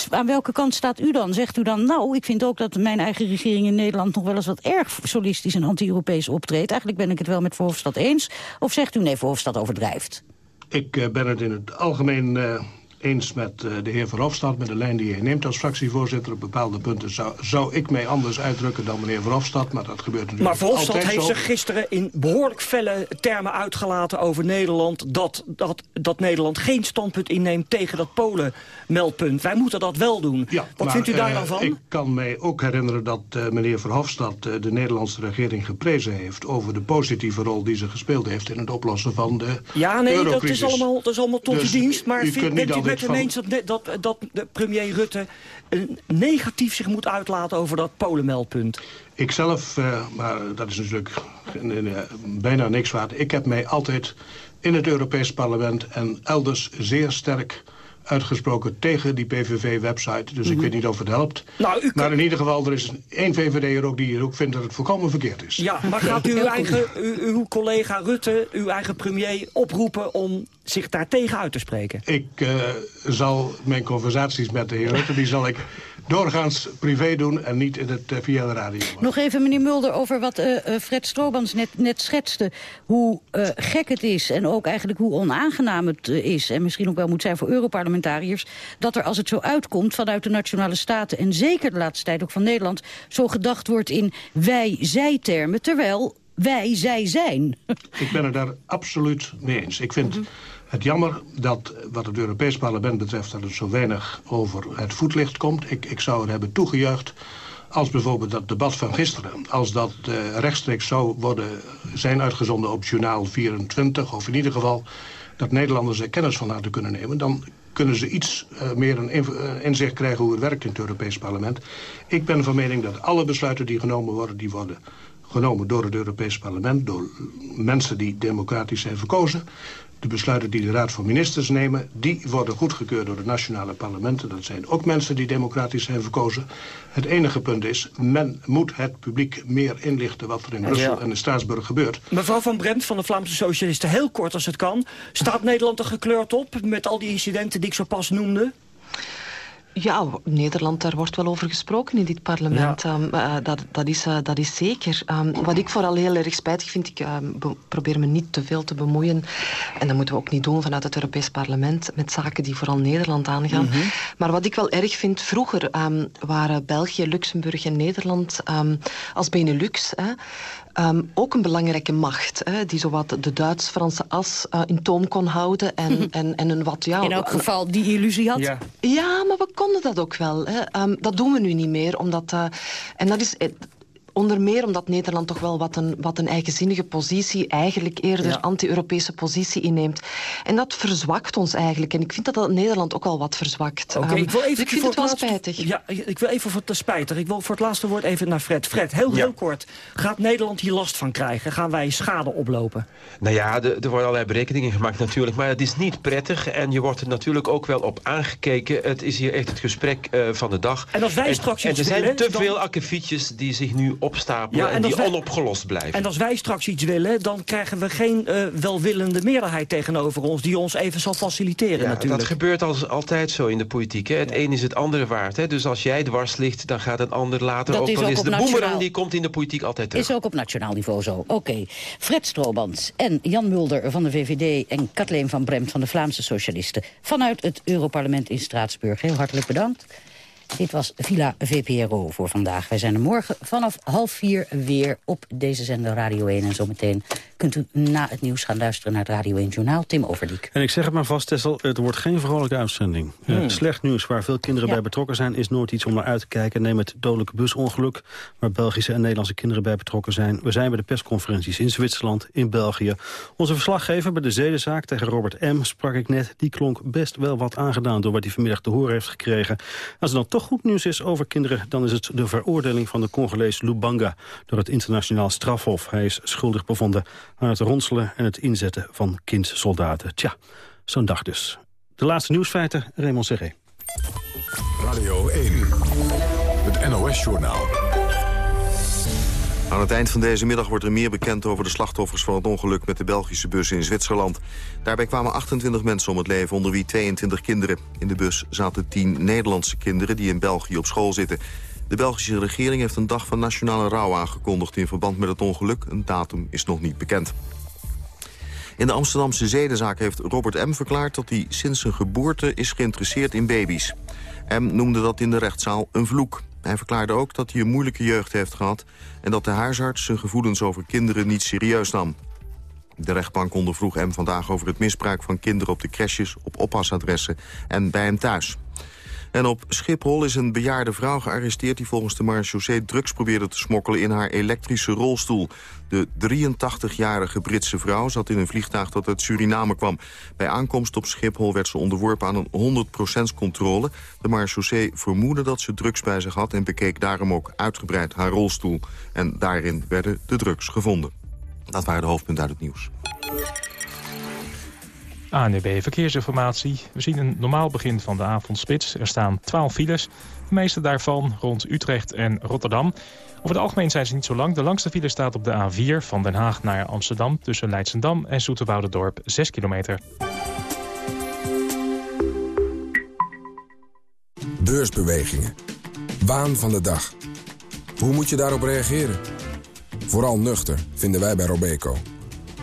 aan welke kant staat u dan? Zegt u dan, nou, ik vind ook dat mijn eigen regering in Nederland... nog wel eens wat erg solistisch en anti-Europees optreedt. Eigenlijk ben ik het wel met Verhofstadt eens. Of zegt u nee, Verhofstadt overdrijft? Ik uh, ben het in het algemeen uh, eens met uh, de heer Verhofstadt... met de lijn die hij neemt als fractievoorzitter. Op bepaalde punten zou, zou ik mij anders uitdrukken dan meneer Verhofstadt... maar dat gebeurt natuurlijk Maar Verhofstadt heeft zich gisteren in behoorlijk felle termen uitgelaten over Nederland... Dat, dat, dat Nederland geen standpunt inneemt tegen dat Polen-meldpunt. Wij moeten dat wel doen. Ja, Wat maar, vindt u daar uh, dan van? Ik kan mij ook herinneren dat uh, meneer Verhofstadt uh, de Nederlandse regering geprezen heeft... over de positieve rol die ze gespeeld heeft in het oplossen van de Ja, nee, dat is, allemaal, dat is allemaal tot Dus uw dienst. Maar u vind, kunt niet bent u altijd met hem eens dat, dat, dat de premier Rutte eh, negatief zich moet uitlaten over dat Polen-meldpunt? Ik zelf, uh, maar dat is natuurlijk uh, bijna niks waard. Ik heb mij altijd in het Europees Parlement en elders zeer sterk uitgesproken tegen die PVV-website. Dus mm -hmm. ik weet niet of het helpt. Nou, u maar in ieder geval, er is één VVD'er ook die ook vindt dat het volkomen verkeerd is. Ja, maar gaat u uw, eigen, uw, uw collega Rutte, uw eigen premier, oproepen om zich daar tegen uit te spreken? Ik uh, zal mijn conversaties met de heer Rutte, die zal ik doorgaans privé doen en niet in het, uh, via de radio. Nog even, meneer Mulder, over wat uh, Fred Stroobans net, net schetste. Hoe gek het is en ook eigenlijk hoe onaangenaam het is... en misschien ook wel moet zijn voor Europarlementariërs... dat er, als het zo uitkomt vanuit de Nationale Staten... en zeker de laatste tijd ook van Nederland... zo gedacht wordt in wij-zij-termen, terwijl wij zij zijn. Ik ben het daar absoluut mee eens. Ik vind... Mm -hmm. Het jammer dat wat het Europees Parlement betreft... dat het zo weinig over het voetlicht komt. Ik, ik zou het hebben toegejuicht als bijvoorbeeld dat debat van gisteren... als dat uh, rechtstreeks zou worden, zijn uitgezonden op Journaal 24... of in ieder geval dat Nederlanders er kennis van hadden kunnen nemen... dan kunnen ze iets uh, meer een inzicht krijgen hoe het werkt in het Europees Parlement. Ik ben van mening dat alle besluiten die genomen worden... die worden genomen door het Europees Parlement... door mensen die democratisch zijn verkozen... De besluiten die de Raad van Ministers nemen... die worden goedgekeurd door de nationale parlementen. Dat zijn ook mensen die democratisch zijn verkozen. Het enige punt is, men moet het publiek meer inlichten... wat er in Brussel ja. en in Straatsburg gebeurt. Mevrouw Van Bremt van de Vlaamse Socialisten, heel kort als het kan. Staat Nederland er gekleurd op met al die incidenten die ik zo pas noemde? Ja, Nederland, daar wordt wel over gesproken in dit parlement. Ja. Um, uh, dat, dat, is, uh, dat is zeker. Um, wat ik vooral heel erg spijtig vind, ik uh, probeer me niet te veel te bemoeien. En dat moeten we ook niet doen vanuit het Europees parlement... met zaken die vooral Nederland aangaan. Mm -hmm. Maar wat ik wel erg vind, vroeger um, waren België, Luxemburg en Nederland... als Benelux... Um, ook een belangrijke macht, hè, die zowat de Duits-Franse as uh, in toom kon houden en, en, en een wat... Ja, in elk geval die illusie had. Ja, ja maar we konden dat ook wel. Hè. Um, dat doen we nu niet meer, omdat... Uh, en dat is... Onder meer omdat Nederland toch wel wat een, wat een eigenzinnige positie, eigenlijk eerder ja. anti-Europese positie inneemt. En dat verzwakt ons eigenlijk. En ik vind dat dat Nederland ook al wat verzwakt. Oké, okay, um, ik wil even dus ik vind voor het wel laatste, spijtig. Ja, ik wil even voor het spijtig. Ik wil voor het laatste woord even naar Fred. Fred, heel, ja. heel kort. Gaat Nederland hier last van krijgen? Gaan wij schade oplopen? Nou ja, er worden allerlei berekeningen gemaakt natuurlijk. Maar het is niet prettig. En je wordt er natuurlijk ook wel op aangekeken. Het is hier echt het gesprek uh, van de dag. En als wij straks en, iets en er zijn willen, te dan... veel akkefietjes die zich nu opstapelen ja, en, en die wij... onopgelost blijven. En als wij straks iets willen, dan krijgen we geen uh, welwillende meerderheid tegenover ons... die ons even zal faciliteren ja, natuurlijk. Dat gebeurt als, altijd zo in de politiek. Hè. Het ja. een is het andere waard. Hè. Dus als jij dwars ligt, dan gaat een ander later dat ook. Is dan ook is de nationaal... boemerang die komt in de politiek altijd terug. Is ook op nationaal niveau zo. Oké. Okay. Fred Stroobans en Jan Mulder van de VVD... en Kathleen van Bremt van de Vlaamse Socialisten... vanuit het Europarlement in Straatsburg. Heel hartelijk bedankt. Dit was Villa VPRO voor vandaag. Wij zijn er morgen vanaf half vier weer op deze zender Radio 1. En zometeen kunt u na het nieuws gaan luisteren naar het Radio 1 Journaal. Tim Overdiek. En ik zeg het maar vast, Tessel, het wordt geen vrolijke uitzending. Eh, hmm. slecht nieuws waar veel kinderen bij betrokken zijn... is nooit iets om naar uit te kijken. Neem het dodelijke busongeluk waar Belgische en Nederlandse kinderen bij betrokken zijn. We zijn bij de persconferenties in Zwitserland, in België. Onze verslaggever bij de zedenzaak tegen Robert M. sprak ik net. Die klonk best wel wat aangedaan door wat hij vanmiddag te horen heeft gekregen. Als er dan toch goed nieuws is over kinderen... dan is het de veroordeling van de Congolees Lubanga... door het internationaal strafhof. Hij is schuldig bevonden aan het ronselen en het inzetten van kindsoldaten. Tja, zo'n dag dus. De laatste nieuwsfeiten, Raymond Serré. Radio 1, het NOS-journaal. Aan het eind van deze middag wordt er meer bekend over de slachtoffers van het ongeluk met de Belgische bus in Zwitserland. Daarbij kwamen 28 mensen om het leven, onder wie 22 kinderen. In de bus zaten 10 Nederlandse kinderen die in België op school zitten. De Belgische regering heeft een dag van nationale rouw aangekondigd in verband met het ongeluk. Een datum is nog niet bekend. In de Amsterdamse zedenzaak heeft Robert M. verklaard dat hij sinds zijn geboorte is geïnteresseerd in baby's. M. noemde dat in de rechtszaal een vloek. Hij verklaarde ook dat hij een moeilijke jeugd heeft gehad... en dat de huisarts zijn gevoelens over kinderen niet serieus nam. De rechtbank ondervroeg hem vandaag over het misbruik van kinderen op de crèches... op oppasadressen en bij hem thuis. En op Schiphol is een bejaarde vrouw gearresteerd... die volgens de marechaussee drugs probeerde te smokkelen in haar elektrische rolstoel. De 83-jarige Britse vrouw zat in een vliegtuig dat uit Suriname kwam. Bij aankomst op Schiphol werd ze onderworpen aan een 100% controle. De marechaussee vermoedde dat ze drugs bij zich had... en bekeek daarom ook uitgebreid haar rolstoel. En daarin werden de drugs gevonden. Dat waren de hoofdpunten uit het nieuws. ANDB Verkeersinformatie. We zien een normaal begin van de avondspits. Er staan 12 files, de meeste daarvan rond Utrecht en Rotterdam. Over het algemeen zijn ze niet zo lang. De langste file staat op de A4 van Den Haag naar Amsterdam... tussen Leidsendam en Dorp 6 kilometer. Beursbewegingen. Waan van de dag. Hoe moet je daarop reageren? Vooral nuchter, vinden wij bij Robeco.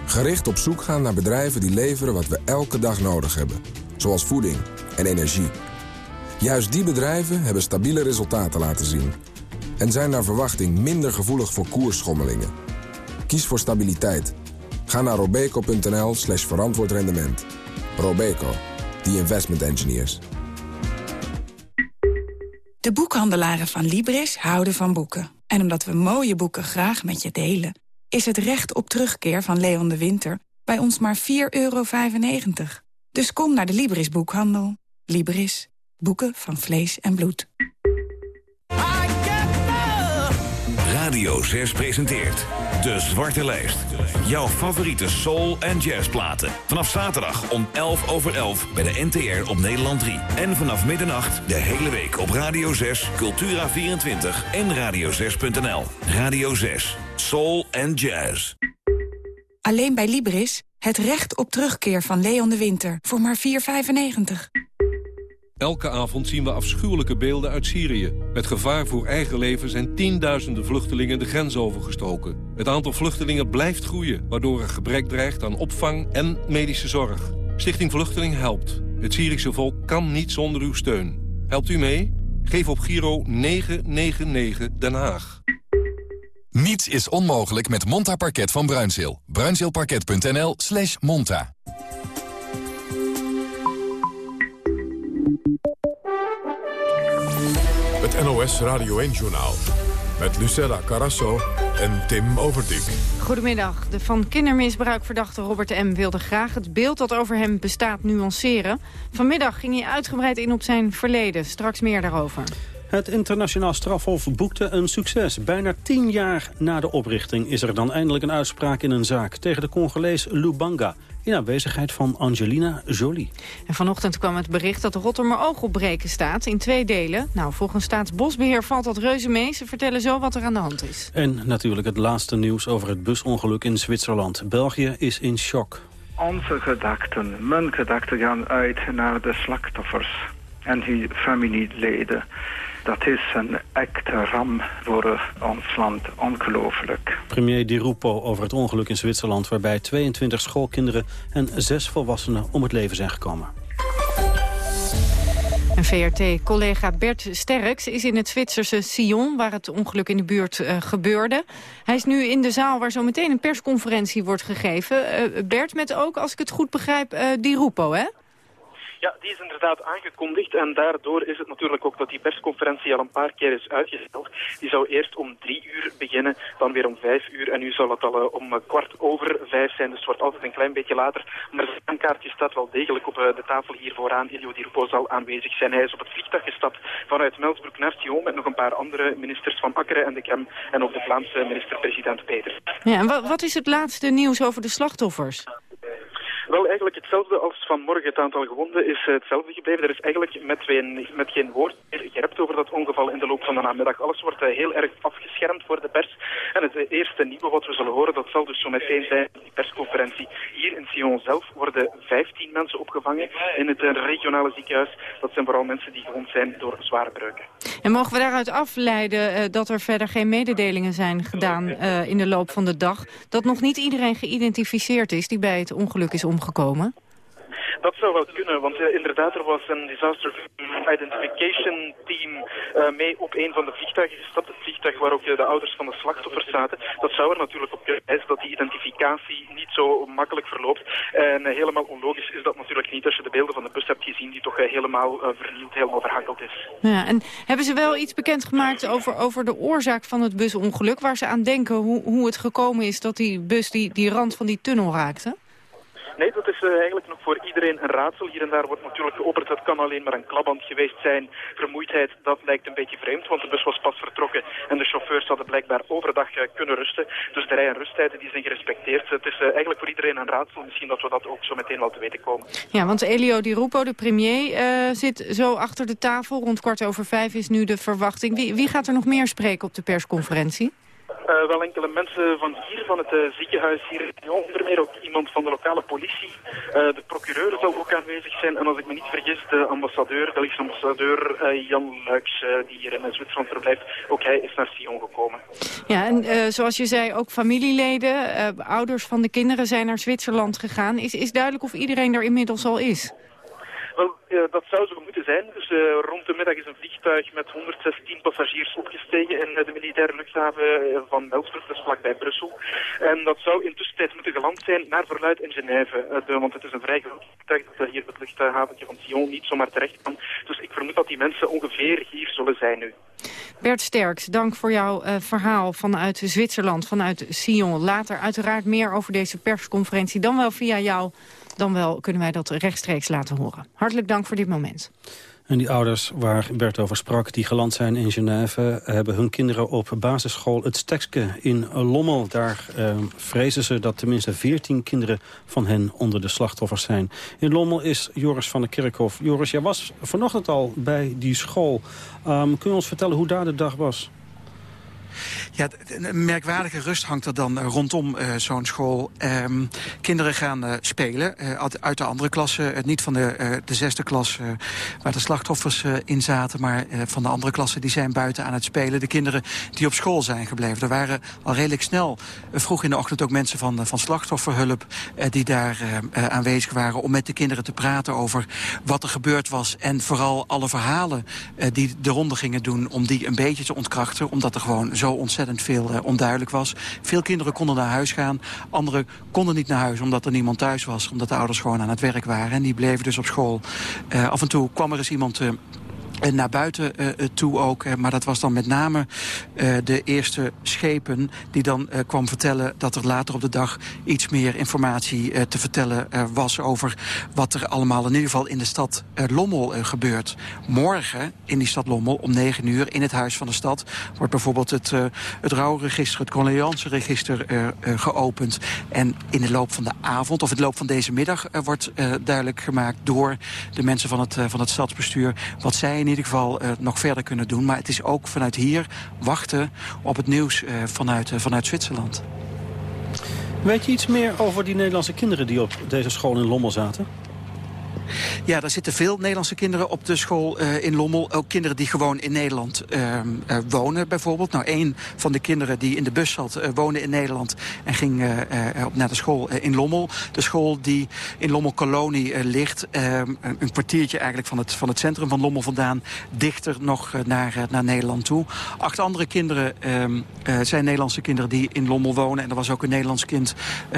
Gericht op zoek gaan naar bedrijven die leveren wat we elke dag nodig hebben. Zoals voeding en energie. Juist die bedrijven hebben stabiele resultaten laten zien. En zijn naar verwachting minder gevoelig voor koersschommelingen. Kies voor stabiliteit. Ga naar robeco.nl slash verantwoord rendement. Robeco, the investment engineers. De boekhandelaren van Libris houden van boeken. En omdat we mooie boeken graag met je delen is het recht op terugkeer van Leon de Winter bij ons maar 4,95 euro. Dus kom naar de Libris boekhandel. Libris. Boeken van vlees en bloed. Radio 6 presenteert De Zwarte Lijst. Jouw favoriete soul- en jazzplaten. Vanaf zaterdag om 11 over 11 bij de NTR op Nederland 3. En vanaf middernacht de hele week op Radio 6, Cultura24 en radio6.nl. Radio 6, soul en jazz. Alleen bij Libris het recht op terugkeer van Leon de Winter voor maar 4,95. Elke avond zien we afschuwelijke beelden uit Syrië. Met gevaar voor eigen leven zijn tienduizenden vluchtelingen de grens overgestoken. Het aantal vluchtelingen blijft groeien, waardoor er gebrek dreigt aan opvang en medische zorg. Stichting Vluchteling helpt. Het Syrische volk kan niet zonder uw steun. Helpt u mee? Geef op Giro 999 Den Haag. Niets is onmogelijk met Monta Parket van Bruinzeel. Bruinzeelparket.nl slash monta. Het NOS Radio 1-journaal. Met Lucella Carasso en Tim Overdijk. Goedemiddag. De van kindermisbruik verdachte Robert M. wilde graag het beeld dat over hem bestaat nuanceren. Vanmiddag ging hij uitgebreid in op zijn verleden. Straks meer daarover. Het internationaal strafhof boekte een succes. Bijna tien jaar na de oprichting is er dan eindelijk een uitspraak in een zaak... tegen de Congolees Lubanga in aanwezigheid van Angelina Jolie. En vanochtend kwam het bericht dat de Rotterdam oog op breken staat in twee delen. Nou, volgens Staatsbosbeheer valt dat reuze mee. Ze vertellen zo wat er aan de hand is. En natuurlijk het laatste nieuws over het busongeluk in Zwitserland. België is in shock. Onze gedachten, mijn gedachten gaan uit naar de slachtoffers en hun familieleden. Dat is een echte ram voor ons land. Ongelooflijk. Premier Di Rupo over het ongeluk in Zwitserland... waarbij 22 schoolkinderen en 6 volwassenen om het leven zijn gekomen. En VRT-collega Bert Sterks is in het Zwitserse Sion... waar het ongeluk in de buurt uh, gebeurde. Hij is nu in de zaal waar zo meteen een persconferentie wordt gegeven. Uh, Bert, met ook, als ik het goed begrijp, uh, Di Rupo, hè? Ja, die is inderdaad aangekondigd en daardoor is het natuurlijk ook dat die persconferentie al een paar keer is uitgesteld. Die zou eerst om drie uur beginnen, dan weer om vijf uur en nu zal het al uh, om kwart over vijf zijn. Dus het wordt altijd een klein beetje later. Maar zijn kaartje staat wel degelijk op uh, de tafel hier vooraan. Elio Di Rupo zal aanwezig zijn. Hij is op het vliegtuig gestapt vanuit Melsbroek naar Sion met nog een paar andere ministers van Akkeren en de Kem en ook de Vlaamse minister-president Peter. Ja, en wat is het laatste nieuws over de slachtoffers? Wel, eigenlijk hetzelfde als vanmorgen. Het aantal gewonden is hetzelfde gebleven. Er is eigenlijk met, geen, met geen woord meer gerept over dat ongeval in de loop van de namiddag. Alles wordt heel erg afgeschermd voor de pers. En het eerste nieuwe wat we zullen horen, dat zal dus zo meteen zijn die persconferentie. Hier in Sion zelf worden 15 mensen opgevangen in het regionale ziekenhuis. Dat zijn vooral mensen die gewond zijn door zware breuken. En mogen we daaruit afleiden dat er verder geen mededelingen zijn gedaan in de loop van de dag? Dat nog niet iedereen geïdentificeerd is die bij het ongeluk is omgekomen? Dat zou wel kunnen, want uh, inderdaad, er was een disaster identification team uh, mee op een van de vliegtuigen gestapt. Het vliegtuig waar ook uh, de ouders van de slachtoffers zaten. Dat zou er natuurlijk op kunnen wijzen dat die identificatie niet zo makkelijk verloopt. En helemaal onlogisch is dat natuurlijk niet als je de beelden van de bus hebt gezien die toch helemaal vernield, helemaal verhakkeld is. Ja, en hebben ze wel iets bekendgemaakt over, over de oorzaak van het busongeluk? Waar ze aan denken hoe, hoe het gekomen is dat die bus die, die rand van die tunnel raakte? Nee, dat is uh, eigenlijk nog voor iedereen een raadsel. Hier en daar wordt natuurlijk geopperd, het kan alleen maar een klapband geweest zijn. Vermoeidheid, dat lijkt een beetje vreemd, want de bus was pas vertrokken en de chauffeurs hadden blijkbaar overdag uh, kunnen rusten. Dus de rij- en rusttijden die zijn gerespecteerd. Het is uh, eigenlijk voor iedereen een raadsel. Misschien dat we dat ook zo meteen wel te weten komen. Ja, want Elio Di Rupo, de premier, zit zo achter de tafel. Rond kwart over vijf is nu de verwachting. Wie, wie gaat er nog meer spreken op de persconferentie? Uh, wel enkele mensen van hier, van het uh, ziekenhuis hier. Onder meer ook iemand van de lokale politie. Uh, de procureur zal ook aanwezig zijn. En als ik me niet vergis, de ambassadeur, Belgische ambassadeur Jan Luiks, die hier in Zwitserland verblijft. Ook hij is naar Sion gekomen. Ja, en zoals je zei, ook familieleden, ouders van de kinderen zijn naar Zwitserland gegaan. Is, is duidelijk of iedereen er inmiddels al is? Wel, uh, dat zou zo moeten zijn. Dus uh, rond de middag is een vliegtuig met 116 passagiers opgestegen in uh, de militaire luchthaven van dat is vlakbij Brussel. En dat zou intussen tijd moeten geland zijn naar verluid in Genève. Want het is een vrij groot vliegtuig dat hier het luchthaventje van Sion niet zomaar terecht kan. Dus ik vermoed dat die mensen ongeveer hier zullen zijn nu. Bert Sterks, dank voor jouw verhaal vanuit Zwitserland, vanuit Sion. Later uiteraard meer over deze persconferentie, dan wel via jou dan wel kunnen wij dat rechtstreeks laten horen. Hartelijk dank voor dit moment. En die ouders waar Bert over sprak, die geland zijn in Genève... hebben hun kinderen op basisschool Het Stekske in Lommel. Daar eh, vrezen ze dat tenminste 14 kinderen van hen onder de slachtoffers zijn. In Lommel is Joris van der Kerkhof. Joris, jij was vanochtend al bij die school. Um, kun je ons vertellen hoe daar de dag was? Ja, een merkwaardige rust hangt er dan rondom uh, zo'n school. Um, kinderen gaan uh, spelen uit de andere klassen. niet van de, de zesde klas waar de slachtoffers in zaten... maar van de andere klassen die zijn buiten aan het spelen. De kinderen die op school zijn gebleven. Er waren al redelijk snel vroeg in de ochtend ook mensen van, van slachtofferhulp... die daar aanwezig waren om met de kinderen te praten over wat er gebeurd was. En vooral alle verhalen die de ronde gingen doen... om die een beetje te ontkrachten, omdat er gewoon ontzettend veel uh, onduidelijk was. Veel kinderen konden naar huis gaan. Anderen konden niet naar huis omdat er niemand thuis was. Omdat de ouders gewoon aan het werk waren. En die bleven dus op school. Uh, af en toe kwam er eens iemand... En naar buiten uh, toe ook. maar dat was dan met name de eerste schepen die dan kwam vertellen... dat er later op de dag iets meer informatie te vertellen was... over wat er allemaal in ieder geval in de stad Lommel gebeurt. Morgen in die stad Lommel om negen uur in het Huis van de Stad... wordt bijvoorbeeld het, het rouwregister, het condoleanceregister geopend. En in de loop van de avond, of in de loop van deze middag... wordt duidelijk gemaakt door de mensen van het, van het stadsbestuur... wat zij in ieder geval uh, nog verder kunnen doen. Maar het is ook vanuit hier wachten op het nieuws uh, vanuit, uh, vanuit Zwitserland. Weet je iets meer over die Nederlandse kinderen die op deze school in Lommel zaten? Ja, daar zitten veel Nederlandse kinderen op de school uh, in Lommel. Ook kinderen die gewoon in Nederland uh, uh, wonen bijvoorbeeld. Nou, een van de kinderen die in de bus zat, woonde in Nederland... en ging naar de school in Lommel. De school die in Lommel-kolonie ligt. Ehm, een kwartiertje eigenlijk van het, van het centrum van Lommel vandaan. Dichter nog naar, naar Nederland toe. Acht andere kinderen ehm, zijn Nederlandse kinderen die in Lommel wonen. En er was ook een Nederlands kind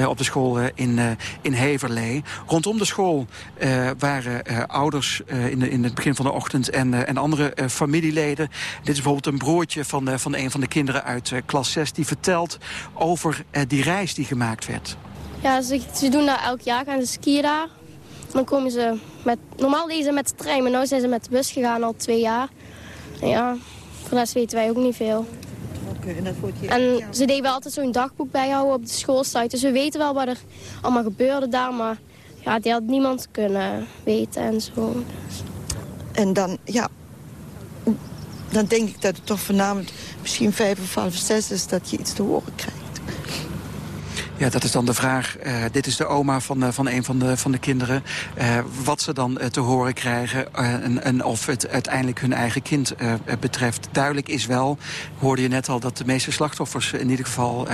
op de school in, in Heverlee. Rondom de school waren uh, ouders uh, in, de, in het begin van de ochtend en, uh, en andere familieleden. Dit is bijvoorbeeld een broertje van, van een van de kinderen uit klas 6... die vertelt over die reis die gemaakt werd. Ja, ze, ze doen daar elk jaar, gaan ze skiën daar. Dan komen ze met... Normaal deden ze met de trein, maar nu zijn ze met de bus gegaan al twee jaar. En ja, voor de rest weten wij ook niet veel. Okay, en, dat je... en ze deden wel altijd zo'n dagboek bijhouden op de schoolsite. Dus we weten wel wat er allemaal gebeurde daar, maar ja, die had niemand kunnen weten en zo. En dan, ja, dan denk ik dat het toch voornamelijk misschien vijf of half zes is dat je iets te horen krijgt. Ja, dat is dan de vraag. Uh, dit is de oma van, uh, van een van de, van de kinderen. Uh, wat ze dan te horen krijgen en, en, of het uiteindelijk hun eigen kind betreft. Duidelijk is wel, hoorde je net al, dat de meeste slachtoffers in ieder geval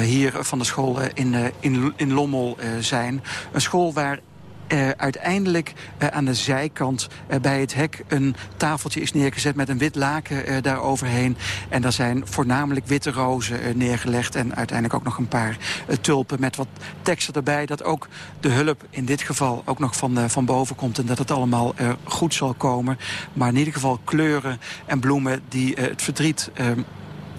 hier van de school in, in, in Lommel zijn. Een school waar uh, uiteindelijk uh, aan de zijkant uh, bij het hek een tafeltje is neergezet met een wit laken daaroverheen. En daar zijn voornamelijk witte rozen neergelegd en uiteindelijk ook nog een paar tulpen met wat teksten erbij. Dat ook de hulp in dit geval ook nog van, van boven komt en dat het allemaal goed zal komen. Maar in ieder geval kleuren en bloemen die het verdriet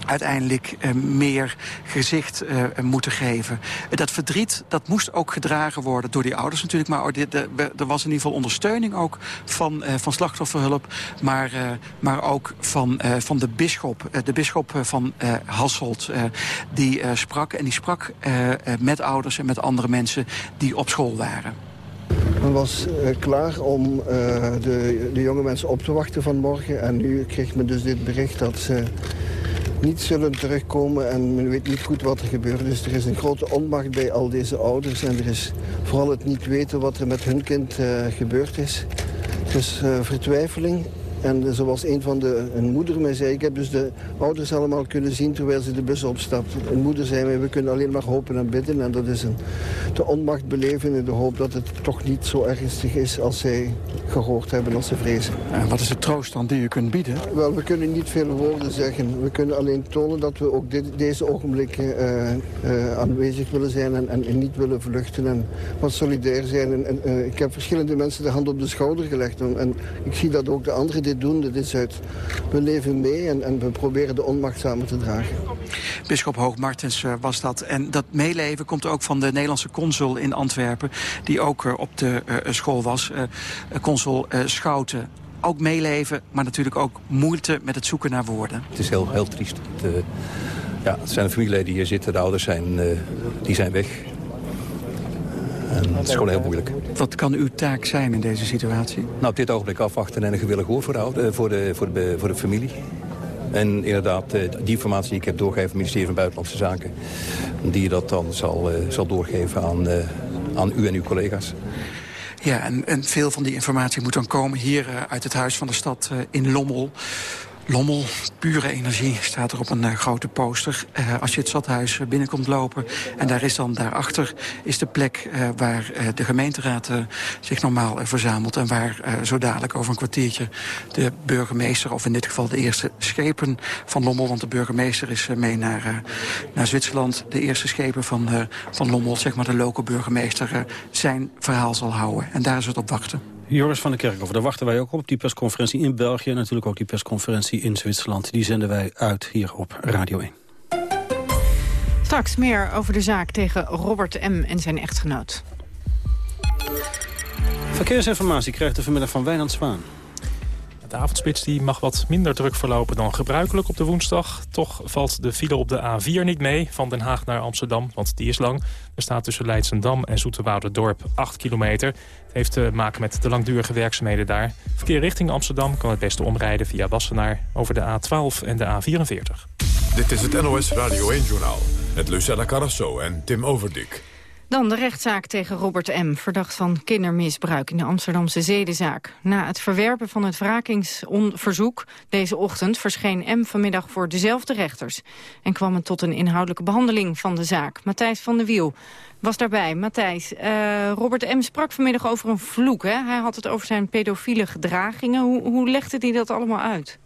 uiteindelijk uh, meer gezicht uh, moeten geven. Dat verdriet dat moest ook gedragen worden door die ouders natuurlijk. Maar er was in ieder geval ondersteuning ook van, uh, van slachtofferhulp. Maar, maar ook van, van de bisschop. de bisschop van Hasselt. die sprak en die sprak met ouders en met andere mensen die op school waren. Men was klaar om de, de jonge mensen op te wachten van morgen. En nu kreeg men dus dit bericht dat ze niet zullen terugkomen en men weet niet goed wat er gebeurt. Dus er is een grote onmacht bij al deze ouders en er is vooral het niet weten wat er met hun kind uh, gebeurd is. Er is vertwijfeling, en zoals een van de, een moeder mij zei, ik heb dus de ouders allemaal kunnen zien terwijl ze de bus opstapt. Een moeder zei mij, we kunnen alleen maar hopen en bidden. En dat is een, de onmacht beleven in de hoop dat het toch niet zo ernstig is als zij gehoord hebben, als ze vrezen. En wat is de troost dan die u kunt bieden? Wel, we kunnen niet veel woorden zeggen. We kunnen alleen tonen dat we ook dit, deze ogenblikken uh, uh, aanwezig willen zijn en, en, niet willen vluchten. En wat solidair zijn. En, en uh, ik heb verschillende mensen de hand op de schouder gelegd. En, ik zie dat ook de anderen dit doen. Dit is uit, we leven mee en, en we proberen de onmacht samen te dragen. Bisschop Hoogmartens was dat. En dat meeleven komt ook van de Nederlandse consul in Antwerpen... die ook uh, op de uh, school was, consul Schouten. Ook meeleven, maar natuurlijk ook moeite met het zoeken naar woorden. Het is heel, heel triest. De, ja, het zijn de familieleden die hier zitten, de ouders zijn, die zijn weg. En het is gewoon heel moeilijk. Wat kan uw taak zijn in deze situatie? Nou, op dit ogenblik afwachten en een gewillig oor voor de, eh, voor de, voor de, voor de familie. En inderdaad, eh, die informatie die ik heb doorgegeven het ministerie van Buitenlandse Zaken... die dat dan zal, eh, zal doorgeven aan, aan u en uw collega's. Ja, en, en veel van die informatie moet dan komen hier uit het Huis van de Stad in Lommel. Lommel, pure energie, staat er op een uh, grote poster. Uh, als je het stadhuis binnenkomt lopen. En daar is dan daarachter is de plek waar de gemeenteraad zich normaal verzamelt. En waar zo dadelijk over een kwartiertje de burgemeester... of in dit geval de eerste schepen van Lommel... want de burgemeester is mee naar, naar Zwitserland. De eerste schepen van, van Lommel, zeg maar de lokale burgemeester... zijn verhaal zal houden. En daar is het op wachten. Joris van der Kerkhoff, daar wachten wij ook op. Die persconferentie in België en natuurlijk ook die persconferentie in Zwitserland. Die zenden wij uit hier op Radio 1. Straks meer over de zaak tegen Robert M. en zijn echtgenoot. Verkeersinformatie krijgt u vanmiddag van Wijnand Zwaan. De avondspits die mag wat minder druk verlopen dan gebruikelijk op de woensdag. Toch valt de file op de A4 niet mee, van Den Haag naar Amsterdam, want die is lang. Er staat tussen Leidsendam en Dorp 8 kilometer. Het heeft te maken met de langdurige werkzaamheden daar. Verkeer richting Amsterdam kan het beste omrijden via Wassenaar over de A12 en de A44. Dit is het NOS Radio 1-journaal met Lucella Carrasso en Tim Overdik. Dan de rechtszaak tegen Robert M., verdacht van kindermisbruik in de Amsterdamse zedenzaak. Na het verwerpen van het wrakingsverzoek deze ochtend verscheen M vanmiddag voor dezelfde rechters. En kwam het tot een inhoudelijke behandeling van de zaak. Matthijs van der Wiel was daarbij. Matthijs, uh, Robert M. sprak vanmiddag over een vloek. Hè? Hij had het over zijn pedofiele gedragingen. Hoe, hoe legde hij dat allemaal uit?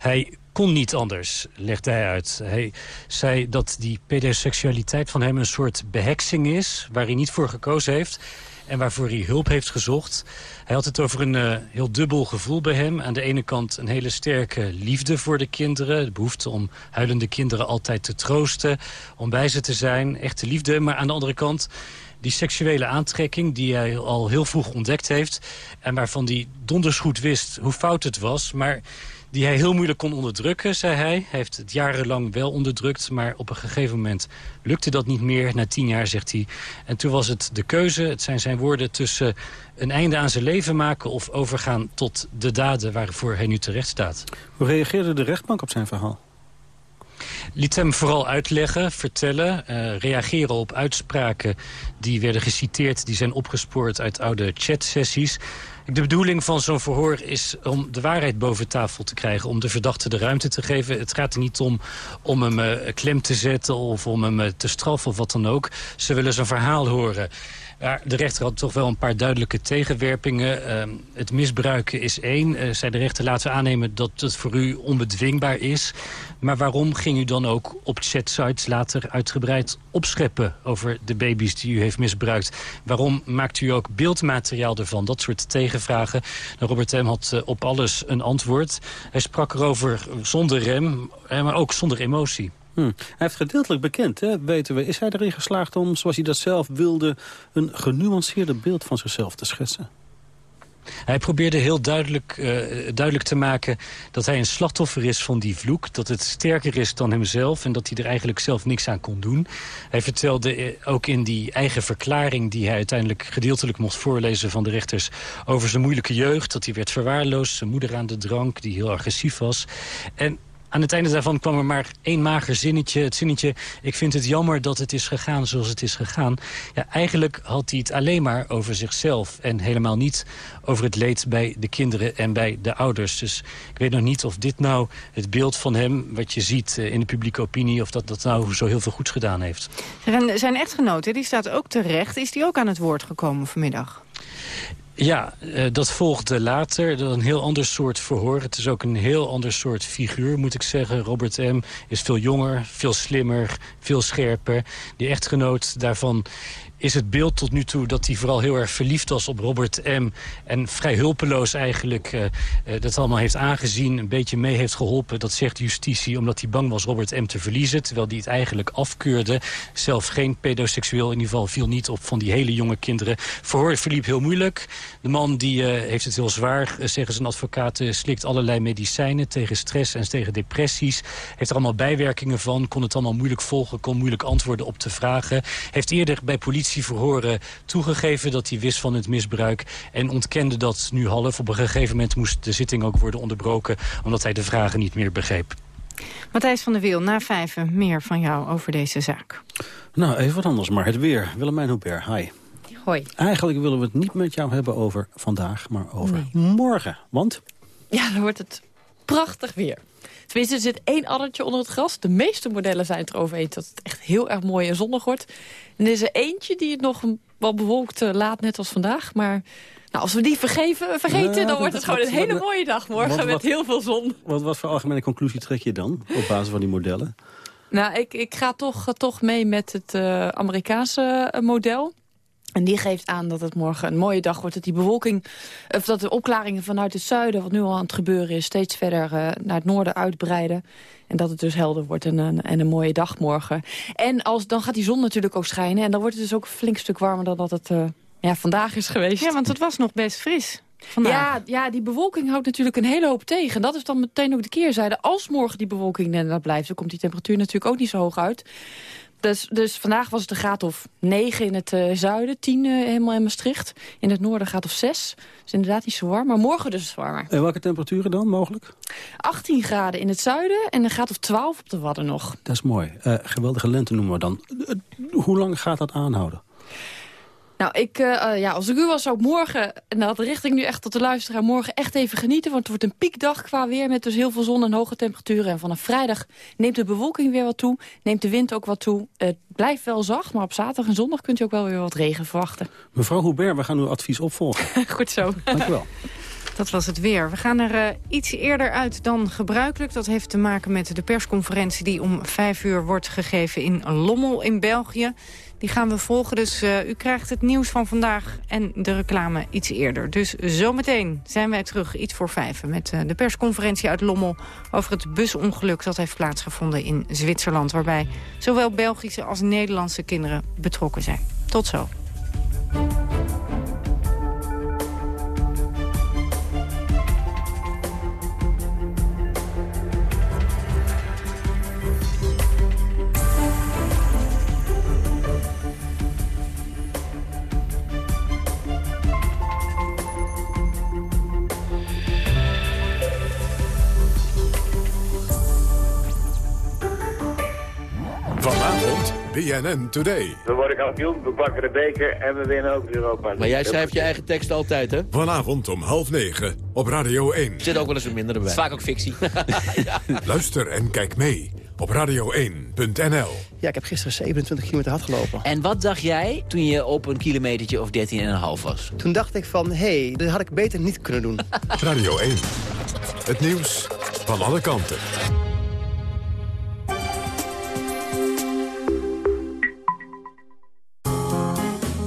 Hij kon niet anders, legde hij uit. Hij zei dat die pedoseksualiteit van hem een soort beheksing is... waar hij niet voor gekozen heeft en waarvoor hij hulp heeft gezocht. Hij had het over een uh, heel dubbel gevoel bij hem. Aan de ene kant een hele sterke liefde voor de kinderen. De behoefte om huilende kinderen altijd te troosten. Om bij ze te zijn. Echte liefde. Maar aan de andere kant die seksuele aantrekking die hij al heel vroeg ontdekt heeft... en waarvan hij donders goed wist hoe fout het was... maar die hij heel moeilijk kon onderdrukken, zei hij. Hij heeft het jarenlang wel onderdrukt, maar op een gegeven moment lukte dat niet meer. Na tien jaar, zegt hij. En toen was het de keuze, het zijn zijn woorden, tussen een einde aan zijn leven maken... of overgaan tot de daden waarvoor hij nu terecht staat. Hoe reageerde de rechtbank op zijn verhaal? Liet hem vooral uitleggen, vertellen, uh, reageren op uitspraken die werden geciteerd, die zijn opgespoord uit oude chatsessies. De bedoeling van zo'n verhoor is om de waarheid boven tafel te krijgen. Om de verdachte de ruimte te geven. Het gaat er niet om om hem uh, klem te zetten of om hem uh, te straffen of wat dan ook. Ze willen zijn verhaal horen. De rechter had toch wel een paar duidelijke tegenwerpingen. Uh, het misbruiken is één. Uh, de rechter, laten aannemen dat het voor u onbedwingbaar is. Maar waarom ging u dan ook op chatsites later uitgebreid opscheppen... over de baby's die u heeft misbruikt? Waarom maakt u ook beeldmateriaal ervan? Dat soort tegenvragen. Nou, Robert M. had uh, op alles een antwoord. Hij sprak erover zonder rem, maar ook zonder emotie. Hm. Hij heeft gedeeltelijk bekend, hè, weten we. Is hij erin geslaagd om, zoals hij dat zelf wilde... een genuanceerder beeld van zichzelf te schetsen? Hij probeerde heel duidelijk, uh, duidelijk te maken dat hij een slachtoffer is van die vloek. Dat het sterker is dan hemzelf en dat hij er eigenlijk zelf niks aan kon doen. Hij vertelde ook in die eigen verklaring die hij uiteindelijk gedeeltelijk mocht voorlezen van de rechters... over zijn moeilijke jeugd, dat hij werd verwaarloosd, zijn moeder aan de drank die heel agressief was. En aan het einde daarvan kwam er maar één mager zinnetje. Het zinnetje, ik vind het jammer dat het is gegaan zoals het is gegaan. Ja, eigenlijk had hij het alleen maar over zichzelf. En helemaal niet over het leed bij de kinderen en bij de ouders. Dus ik weet nog niet of dit nou het beeld van hem... wat je ziet eh, in de publieke opinie... of dat dat nou zo heel veel goeds gedaan heeft. Zijn echtgenote, die staat ook terecht. Is die ook aan het woord gekomen vanmiddag? Ja, uh, dat volgde later. Een heel ander soort verhoor. Het is ook een heel ander soort figuur, moet ik zeggen. Robert M. is veel jonger, veel slimmer, veel scherper. Die echtgenoot daarvan is het beeld tot nu toe dat hij vooral heel erg verliefd was op Robert M. En vrij hulpeloos eigenlijk uh, uh, dat allemaal heeft aangezien. Een beetje mee heeft geholpen, dat zegt justitie... omdat hij bang was Robert M. te verliezen. Terwijl hij het eigenlijk afkeurde. Zelf geen pedoseksueel, in ieder geval viel niet op van die hele jonge kinderen. Verhoor verliep heel moeilijk. De man die uh, heeft het heel zwaar, zeggen zijn advocaten... slikt allerlei medicijnen tegen stress en tegen depressies. Heeft er allemaal bijwerkingen van. Kon het allemaal moeilijk volgen, kon moeilijk antwoorden op te vragen. Heeft eerder bij politie politieverhoren toegegeven dat hij wist van het misbruik... en ontkende dat nu half. Op een gegeven moment moest de zitting ook worden onderbroken... omdat hij de vragen niet meer begreep. Matthijs van der Wiel, na vijven meer van jou over deze zaak. Nou, even wat anders, maar het weer. Willemijn Hubert, hi. Hoi. Eigenlijk willen we het niet met jou hebben over vandaag, maar over nee. morgen. Want? Ja, dan wordt het prachtig weer. Tenminste, er zit één addertje onder het gras. De meeste modellen zijn het erover eens dat het echt heel erg mooi en zonnig wordt. En er is er eentje die het nog wel bewolkt uh, laat, net als vandaag. Maar nou, als we die vergeven, vergeten, ja, dan wordt het gewoon een hele mooie dag morgen wat, met heel veel zon. Wat, wat voor algemene conclusie trek je dan op basis van die modellen? Nou, ik, ik ga toch, toch mee met het uh, Amerikaanse model. En die geeft aan dat het morgen een mooie dag wordt. Dat die bewolking, of dat de opklaringen vanuit het zuiden, wat nu al aan het gebeuren is, steeds verder uh, naar het noorden uitbreiden. En dat het dus helder wordt en een, en een mooie dag morgen. En als, dan gaat die zon natuurlijk ook schijnen. En dan wordt het dus ook een flink stuk warmer dan dat het uh, ja, vandaag is geweest. Ja, want het was nog best fris. Ja, ja, die bewolking houdt natuurlijk een hele hoop tegen. Dat is dan meteen ook de keerzijde. Als morgen die bewolking net blijft, dan komt die temperatuur natuurlijk ook niet zo hoog uit. Dus, dus vandaag was het een graad of 9 in het uh, zuiden, 10 uh, helemaal in Maastricht. In het noorden gaat of 6. Dus inderdaad niet zo warm, maar morgen dus warmer. En welke temperaturen dan mogelijk? 18 graden in het zuiden en een graad of 12 op de Wadden nog. Dat is mooi. Uh, geweldige lente noemen we dan. hoe lang gaat dat aanhouden? Nou, ik, uh, ja, als ik u was, zou ik morgen, en dat richt ik nu echt tot de luisteraar, morgen echt even genieten. Want het wordt een piekdag qua weer met dus heel veel zon en hoge temperaturen. En vanaf vrijdag neemt de bewolking weer wat toe, neemt de wind ook wat toe. Het blijft wel zacht, maar op zaterdag en zondag kunt u ook wel weer wat regen verwachten. Mevrouw Hubert, we gaan uw advies opvolgen. [laughs] Goed zo. Dank u wel. [laughs] Dat was het weer. We gaan er uh, iets eerder uit dan gebruikelijk. Dat heeft te maken met de persconferentie die om vijf uur wordt gegeven in Lommel in België. Die gaan we volgen, dus uh, u krijgt het nieuws van vandaag en de reclame iets eerder. Dus zometeen zijn wij terug, iets voor vijf, met uh, de persconferentie uit Lommel... over het busongeluk dat heeft plaatsgevonden in Zwitserland... waarbij zowel Belgische als Nederlandse kinderen betrokken zijn. Tot zo. BNN Today. We worden kampioen, we pakken de beker en we winnen ook Europa. Maar jij schrijft je eigen tekst altijd, hè? Vanavond om half negen op Radio 1. Er zit ook wel eens een minder erbij. Vaak ook fictie. [laughs] Luister en kijk mee op radio1.nl. Ja, ik heb gisteren 27 kilometer hard gelopen. En wat dacht jij toen je op een kilometertje of 13,5 was? Toen dacht ik van, hé, hey, dat had ik beter niet kunnen doen. [laughs] Radio 1. Het nieuws van alle kanten.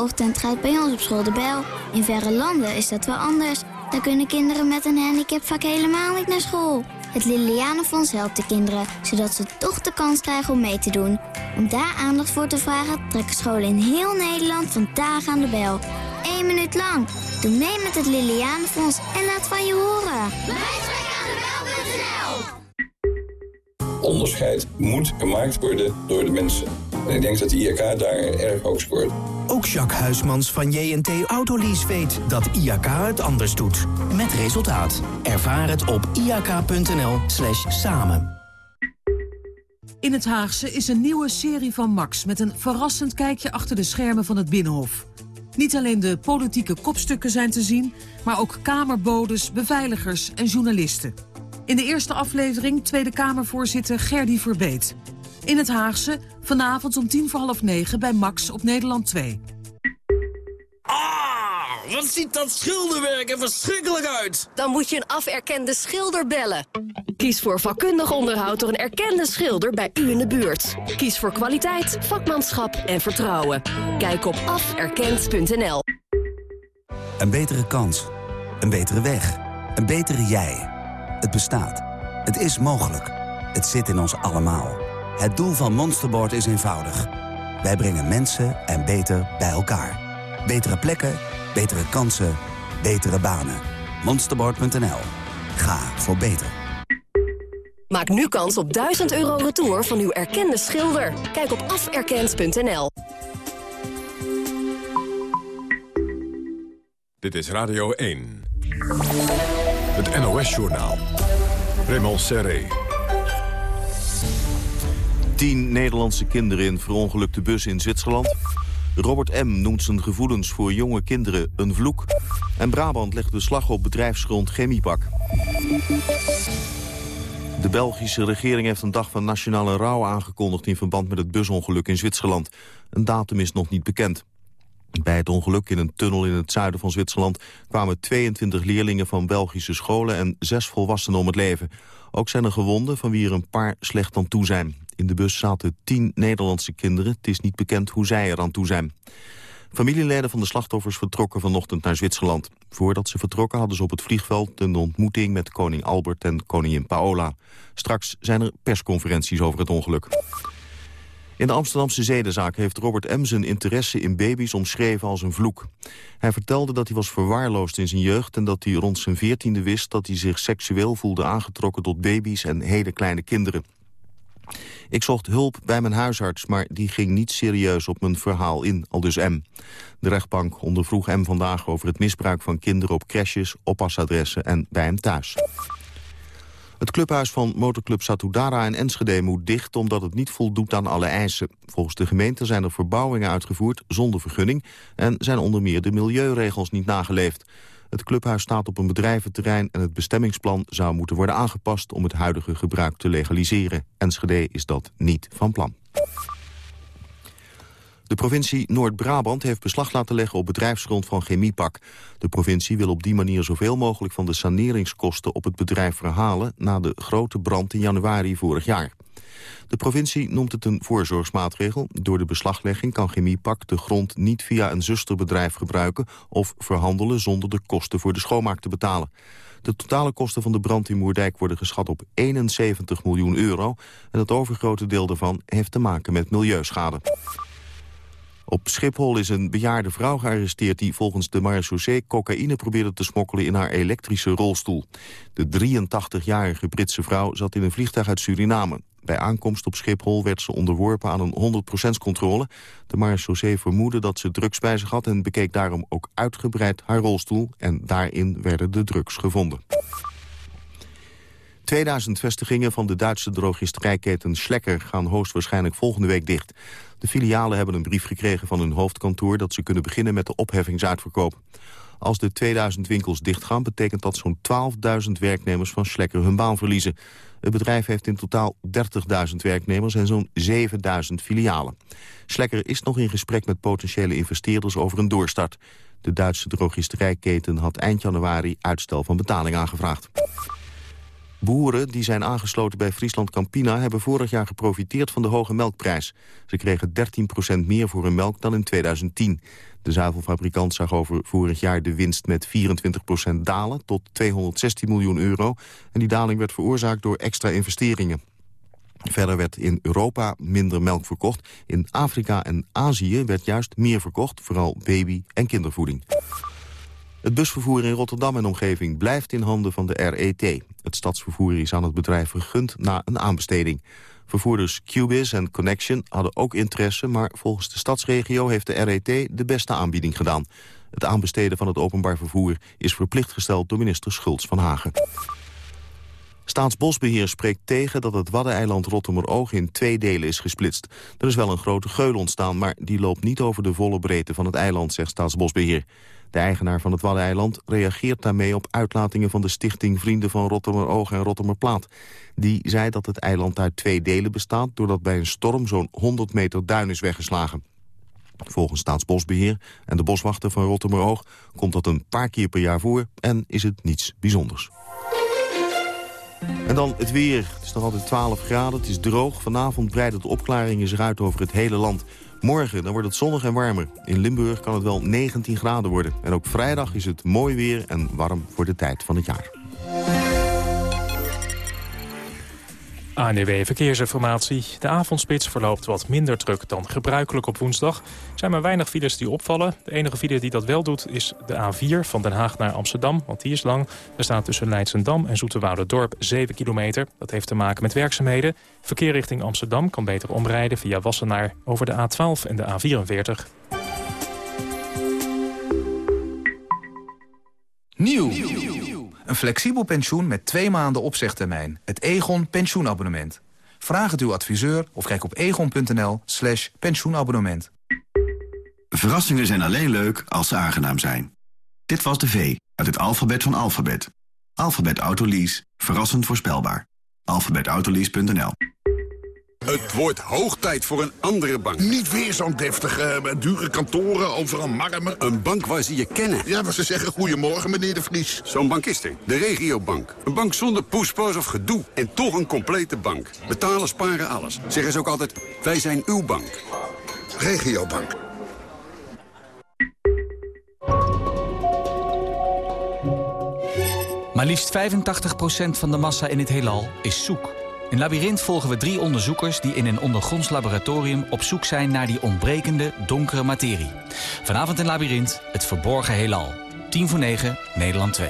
Ochtend gaat bij ons op school de bel. In verre landen is dat wel anders. Daar kunnen kinderen met een handicap vaak helemaal niet naar school. Het Lilianenfonds helpt de kinderen, zodat ze toch de kans krijgen om mee te doen. Om daar aandacht voor te vragen trekken scholen in heel Nederland vandaag aan de bel. Eén minuut lang. Doe mee met het Lilianenfonds en laat van je horen. Onderscheid moet gemaakt worden door de mensen. En ik denk dat de IAK daar erg hoog scoort. Ook Jacques Huismans van JNT Autolease weet dat IAK het anders doet. Met resultaat. Ervaar het op iak.nl slash samen. In het Haagse is een nieuwe serie van Max... met een verrassend kijkje achter de schermen van het Binnenhof. Niet alleen de politieke kopstukken zijn te zien... maar ook kamerbodes, beveiligers en journalisten. In de eerste aflevering Tweede Kamervoorzitter Gerdy Verbeet. In het Haagse, vanavond om tien voor half negen bij Max op Nederland 2. Ah, wat ziet dat schilderwerk er verschrikkelijk uit. Dan moet je een aferkende schilder bellen. Kies voor vakkundig onderhoud door een erkende schilder bij u in de buurt. Kies voor kwaliteit, vakmanschap en vertrouwen. Kijk op aferkend.nl. Een betere kans. Een betere weg. Een betere jij. Het bestaat. Het is mogelijk. Het zit in ons allemaal. Het doel van Monsterboard is eenvoudig. Wij brengen mensen en beter bij elkaar. Betere plekken, betere kansen, betere banen. Monsterboard.nl. Ga voor beter. Maak nu kans op 1000 euro retour van uw erkende schilder. Kijk op aferkend.nl. Dit is Radio 1. Het NOS-journaal. Raymond Serré. Tien Nederlandse kinderen in verongelukte bus in Zwitserland. Robert M. noemt zijn gevoelens voor jonge kinderen een vloek. En Brabant legt beslag op bedrijfsgrond Chemiepak. De Belgische regering heeft een dag van nationale rouw aangekondigd... in verband met het busongeluk in Zwitserland. Een datum is nog niet bekend. Bij het ongeluk in een tunnel in het zuiden van Zwitserland... kwamen 22 leerlingen van Belgische scholen en zes volwassenen om het leven. Ook zijn er gewonden van wie er een paar slecht aan toe zijn. In de bus zaten tien Nederlandse kinderen. Het is niet bekend hoe zij er aan toe zijn. Familieleden van de slachtoffers vertrokken vanochtend naar Zwitserland. Voordat ze vertrokken hadden ze op het vliegveld een ontmoeting met koning Albert en koningin Paola. Straks zijn er persconferenties over het ongeluk. In de Amsterdamse zedenzaak heeft Robert M. zijn interesse in baby's omschreven als een vloek. Hij vertelde dat hij was verwaarloosd in zijn jeugd... en dat hij rond zijn veertiende wist dat hij zich seksueel voelde aangetrokken tot baby's en hele kleine kinderen. Ik zocht hulp bij mijn huisarts, maar die ging niet serieus op mijn verhaal in, al dus M. De rechtbank ondervroeg M vandaag over het misbruik van kinderen op crèches, oppasadressen en bij hem thuis. Het clubhuis van motorclub Satudara in Enschede moet dicht omdat het niet voldoet aan alle eisen. Volgens de gemeente zijn er verbouwingen uitgevoerd zonder vergunning en zijn onder meer de milieuregels niet nageleefd. Het clubhuis staat op een bedrijventerrein en het bestemmingsplan zou moeten worden aangepast om het huidige gebruik te legaliseren. Enschede is dat niet van plan. De provincie Noord-Brabant heeft beslag laten leggen op bedrijfsgrond van Chemiepak. De provincie wil op die manier zoveel mogelijk van de saneringskosten op het bedrijf verhalen na de grote brand in januari vorig jaar. De provincie noemt het een voorzorgsmaatregel. Door de beslaglegging kan Chemiepak de grond niet via een zusterbedrijf gebruiken of verhandelen zonder de kosten voor de schoonmaak te betalen. De totale kosten van de brand in Moerdijk worden geschat op 71 miljoen euro en het overgrote deel daarvan heeft te maken met milieuschade. Op Schiphol is een bejaarde vrouw gearresteerd... die volgens de marechaussee cocaïne probeerde te smokkelen in haar elektrische rolstoel. De 83-jarige Britse vrouw zat in een vliegtuig uit Suriname. Bij aankomst op Schiphol werd ze onderworpen aan een 100% controle. De marechaussee vermoedde dat ze drugs bij zich had... en bekeek daarom ook uitgebreid haar rolstoel. En daarin werden de drugs gevonden. 2000 vestigingen van de Duitse drogisterijketen Schlecker gaan hoogstwaarschijnlijk volgende week dicht. De filialen hebben een brief gekregen van hun hoofdkantoor dat ze kunnen beginnen met de opheffingsuitverkoop. Als de 2000 winkels dichtgaan betekent dat zo'n 12.000 werknemers van Schlecker hun baan verliezen. Het bedrijf heeft in totaal 30.000 werknemers en zo'n 7.000 filialen. Schlecker is nog in gesprek met potentiële investeerders over een doorstart. De Duitse drogisterijketen had eind januari uitstel van betaling aangevraagd. Boeren die zijn aangesloten bij Friesland Campina... hebben vorig jaar geprofiteerd van de hoge melkprijs. Ze kregen 13% meer voor hun melk dan in 2010. De zuivelfabrikant zag over vorig jaar de winst met 24% dalen... tot 216 miljoen euro. En die daling werd veroorzaakt door extra investeringen. Verder werd in Europa minder melk verkocht. In Afrika en Azië werd juist meer verkocht, vooral baby- en kindervoeding. Het busvervoer in Rotterdam en omgeving blijft in handen van de RET. Het stadsvervoer is aan het bedrijf vergund na een aanbesteding. Vervoerders Cubis en Connection hadden ook interesse... maar volgens de stadsregio heeft de RET de beste aanbieding gedaan. Het aanbesteden van het openbaar vervoer is verplicht gesteld... door minister Schultz van Hagen. Staatsbosbeheer spreekt tegen dat het Waddeneiland Rottumeroog in twee delen is gesplitst. Er is wel een grote geul ontstaan, maar die loopt niet over de volle breedte van het eiland, zegt Staatsbosbeheer. De eigenaar van het Waddeneiland reageert daarmee op uitlatingen van de stichting Vrienden van Oog en Rotterdamplaat. Die zei dat het eiland uit twee delen bestaat doordat bij een storm zo'n 100 meter duin is weggeslagen. Volgens Staatsbosbeheer en de boswachter van Oog komt dat een paar keer per jaar voor en is het niets bijzonders. En dan het weer. Het is nog altijd 12 graden, het is droog. Vanavond breidt de opklaringen zich uit over het hele land. Morgen dan wordt het zonnig en warmer. In Limburg kan het wel 19 graden worden. En ook vrijdag is het mooi weer en warm voor de tijd van het jaar. ANDW Verkeersinformatie. De avondspits verloopt wat minder druk dan gebruikelijk op woensdag. Er zijn maar weinig files die opvallen. De enige file die dat wel doet is de A4 van Den Haag naar Amsterdam. Want die is lang. Er staat tussen Leidsendam en Dorp 7 kilometer. Dat heeft te maken met werkzaamheden. Verkeer richting Amsterdam kan beter omrijden via Wassenaar over de A12 en de A44. Nieuw. Een flexibel pensioen met twee maanden opzegtermijn. Het Egon pensioenabonnement. Vraag het uw adviseur of kijk op egon.nl slash pensioenabonnement. Verrassingen zijn alleen leuk als ze aangenaam zijn. Dit was de V uit het alfabet van alfabet. Alfabet Autolease. Verrassend voorspelbaar. alfabetautolease.nl Het wordt hoog tijd voor een andere bank. Niet weer zo'n deftige, eh, dure kantoren, overal marmer. Een bank waar ze je kennen. Ja, maar ze zeggen goedemorgen, meneer de Vries. Zo'n bank is er. De regiobank. Een bank zonder poespas of gedoe. En toch een complete bank. Betalen, sparen, alles. Zeggen ze ook altijd, wij zijn uw bank. Regiobank. Maar liefst 85% van de massa in het heelal is zoek. In Labyrinth volgen we drie onderzoekers die in een ondergronds laboratorium op zoek zijn naar die ontbrekende donkere materie. Vanavond in Labyrinth, het verborgen heelal. 10 voor 9, Nederland 2.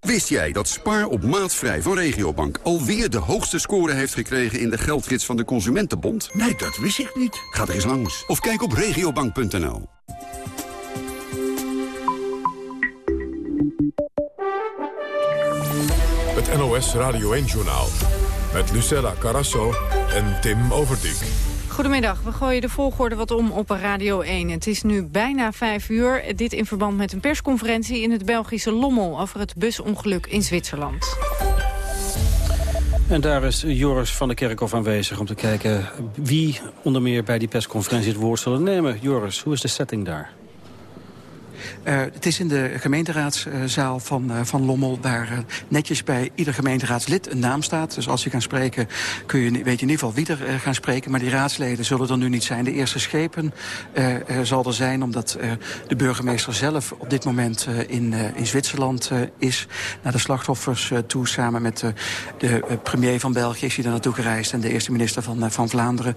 Wist jij dat Spaar op maatvrij van Regiobank alweer de hoogste score heeft gekregen in de geldgids van de Consumentenbond? Nee, dat wist ik niet. Ga er eens langs. Of kijk op regiobank.nl. Het NOS Radio 1-journaal. Met Lucella Carasso en Tim Overdijk. Goedemiddag, we gooien de volgorde wat om op Radio 1. Het is nu bijna vijf uur. Dit in verband met een persconferentie in het Belgische Lommel... over het busongeluk in Zwitserland. En daar is Joris van der Kerkhof aanwezig om te kijken wie onder meer bij die persconferentie het woord zullen nemen. Joris, hoe is de setting daar? Uh, het is in de gemeenteraadszaal van, uh, van Lommel... waar uh, netjes bij ieder gemeenteraadslid een naam staat. Dus als je kan spreken, kun je, weet je in ieder geval wie er gaan spreken. Maar die raadsleden zullen er nu niet zijn. De eerste schepen zal er zijn omdat de burgemeester zelf... op dit moment in, in Zwitserland is. Naar de slachtoffers toe, samen met de premier van België... is hij daar naartoe gereisd en de eerste minister van, van Vlaanderen.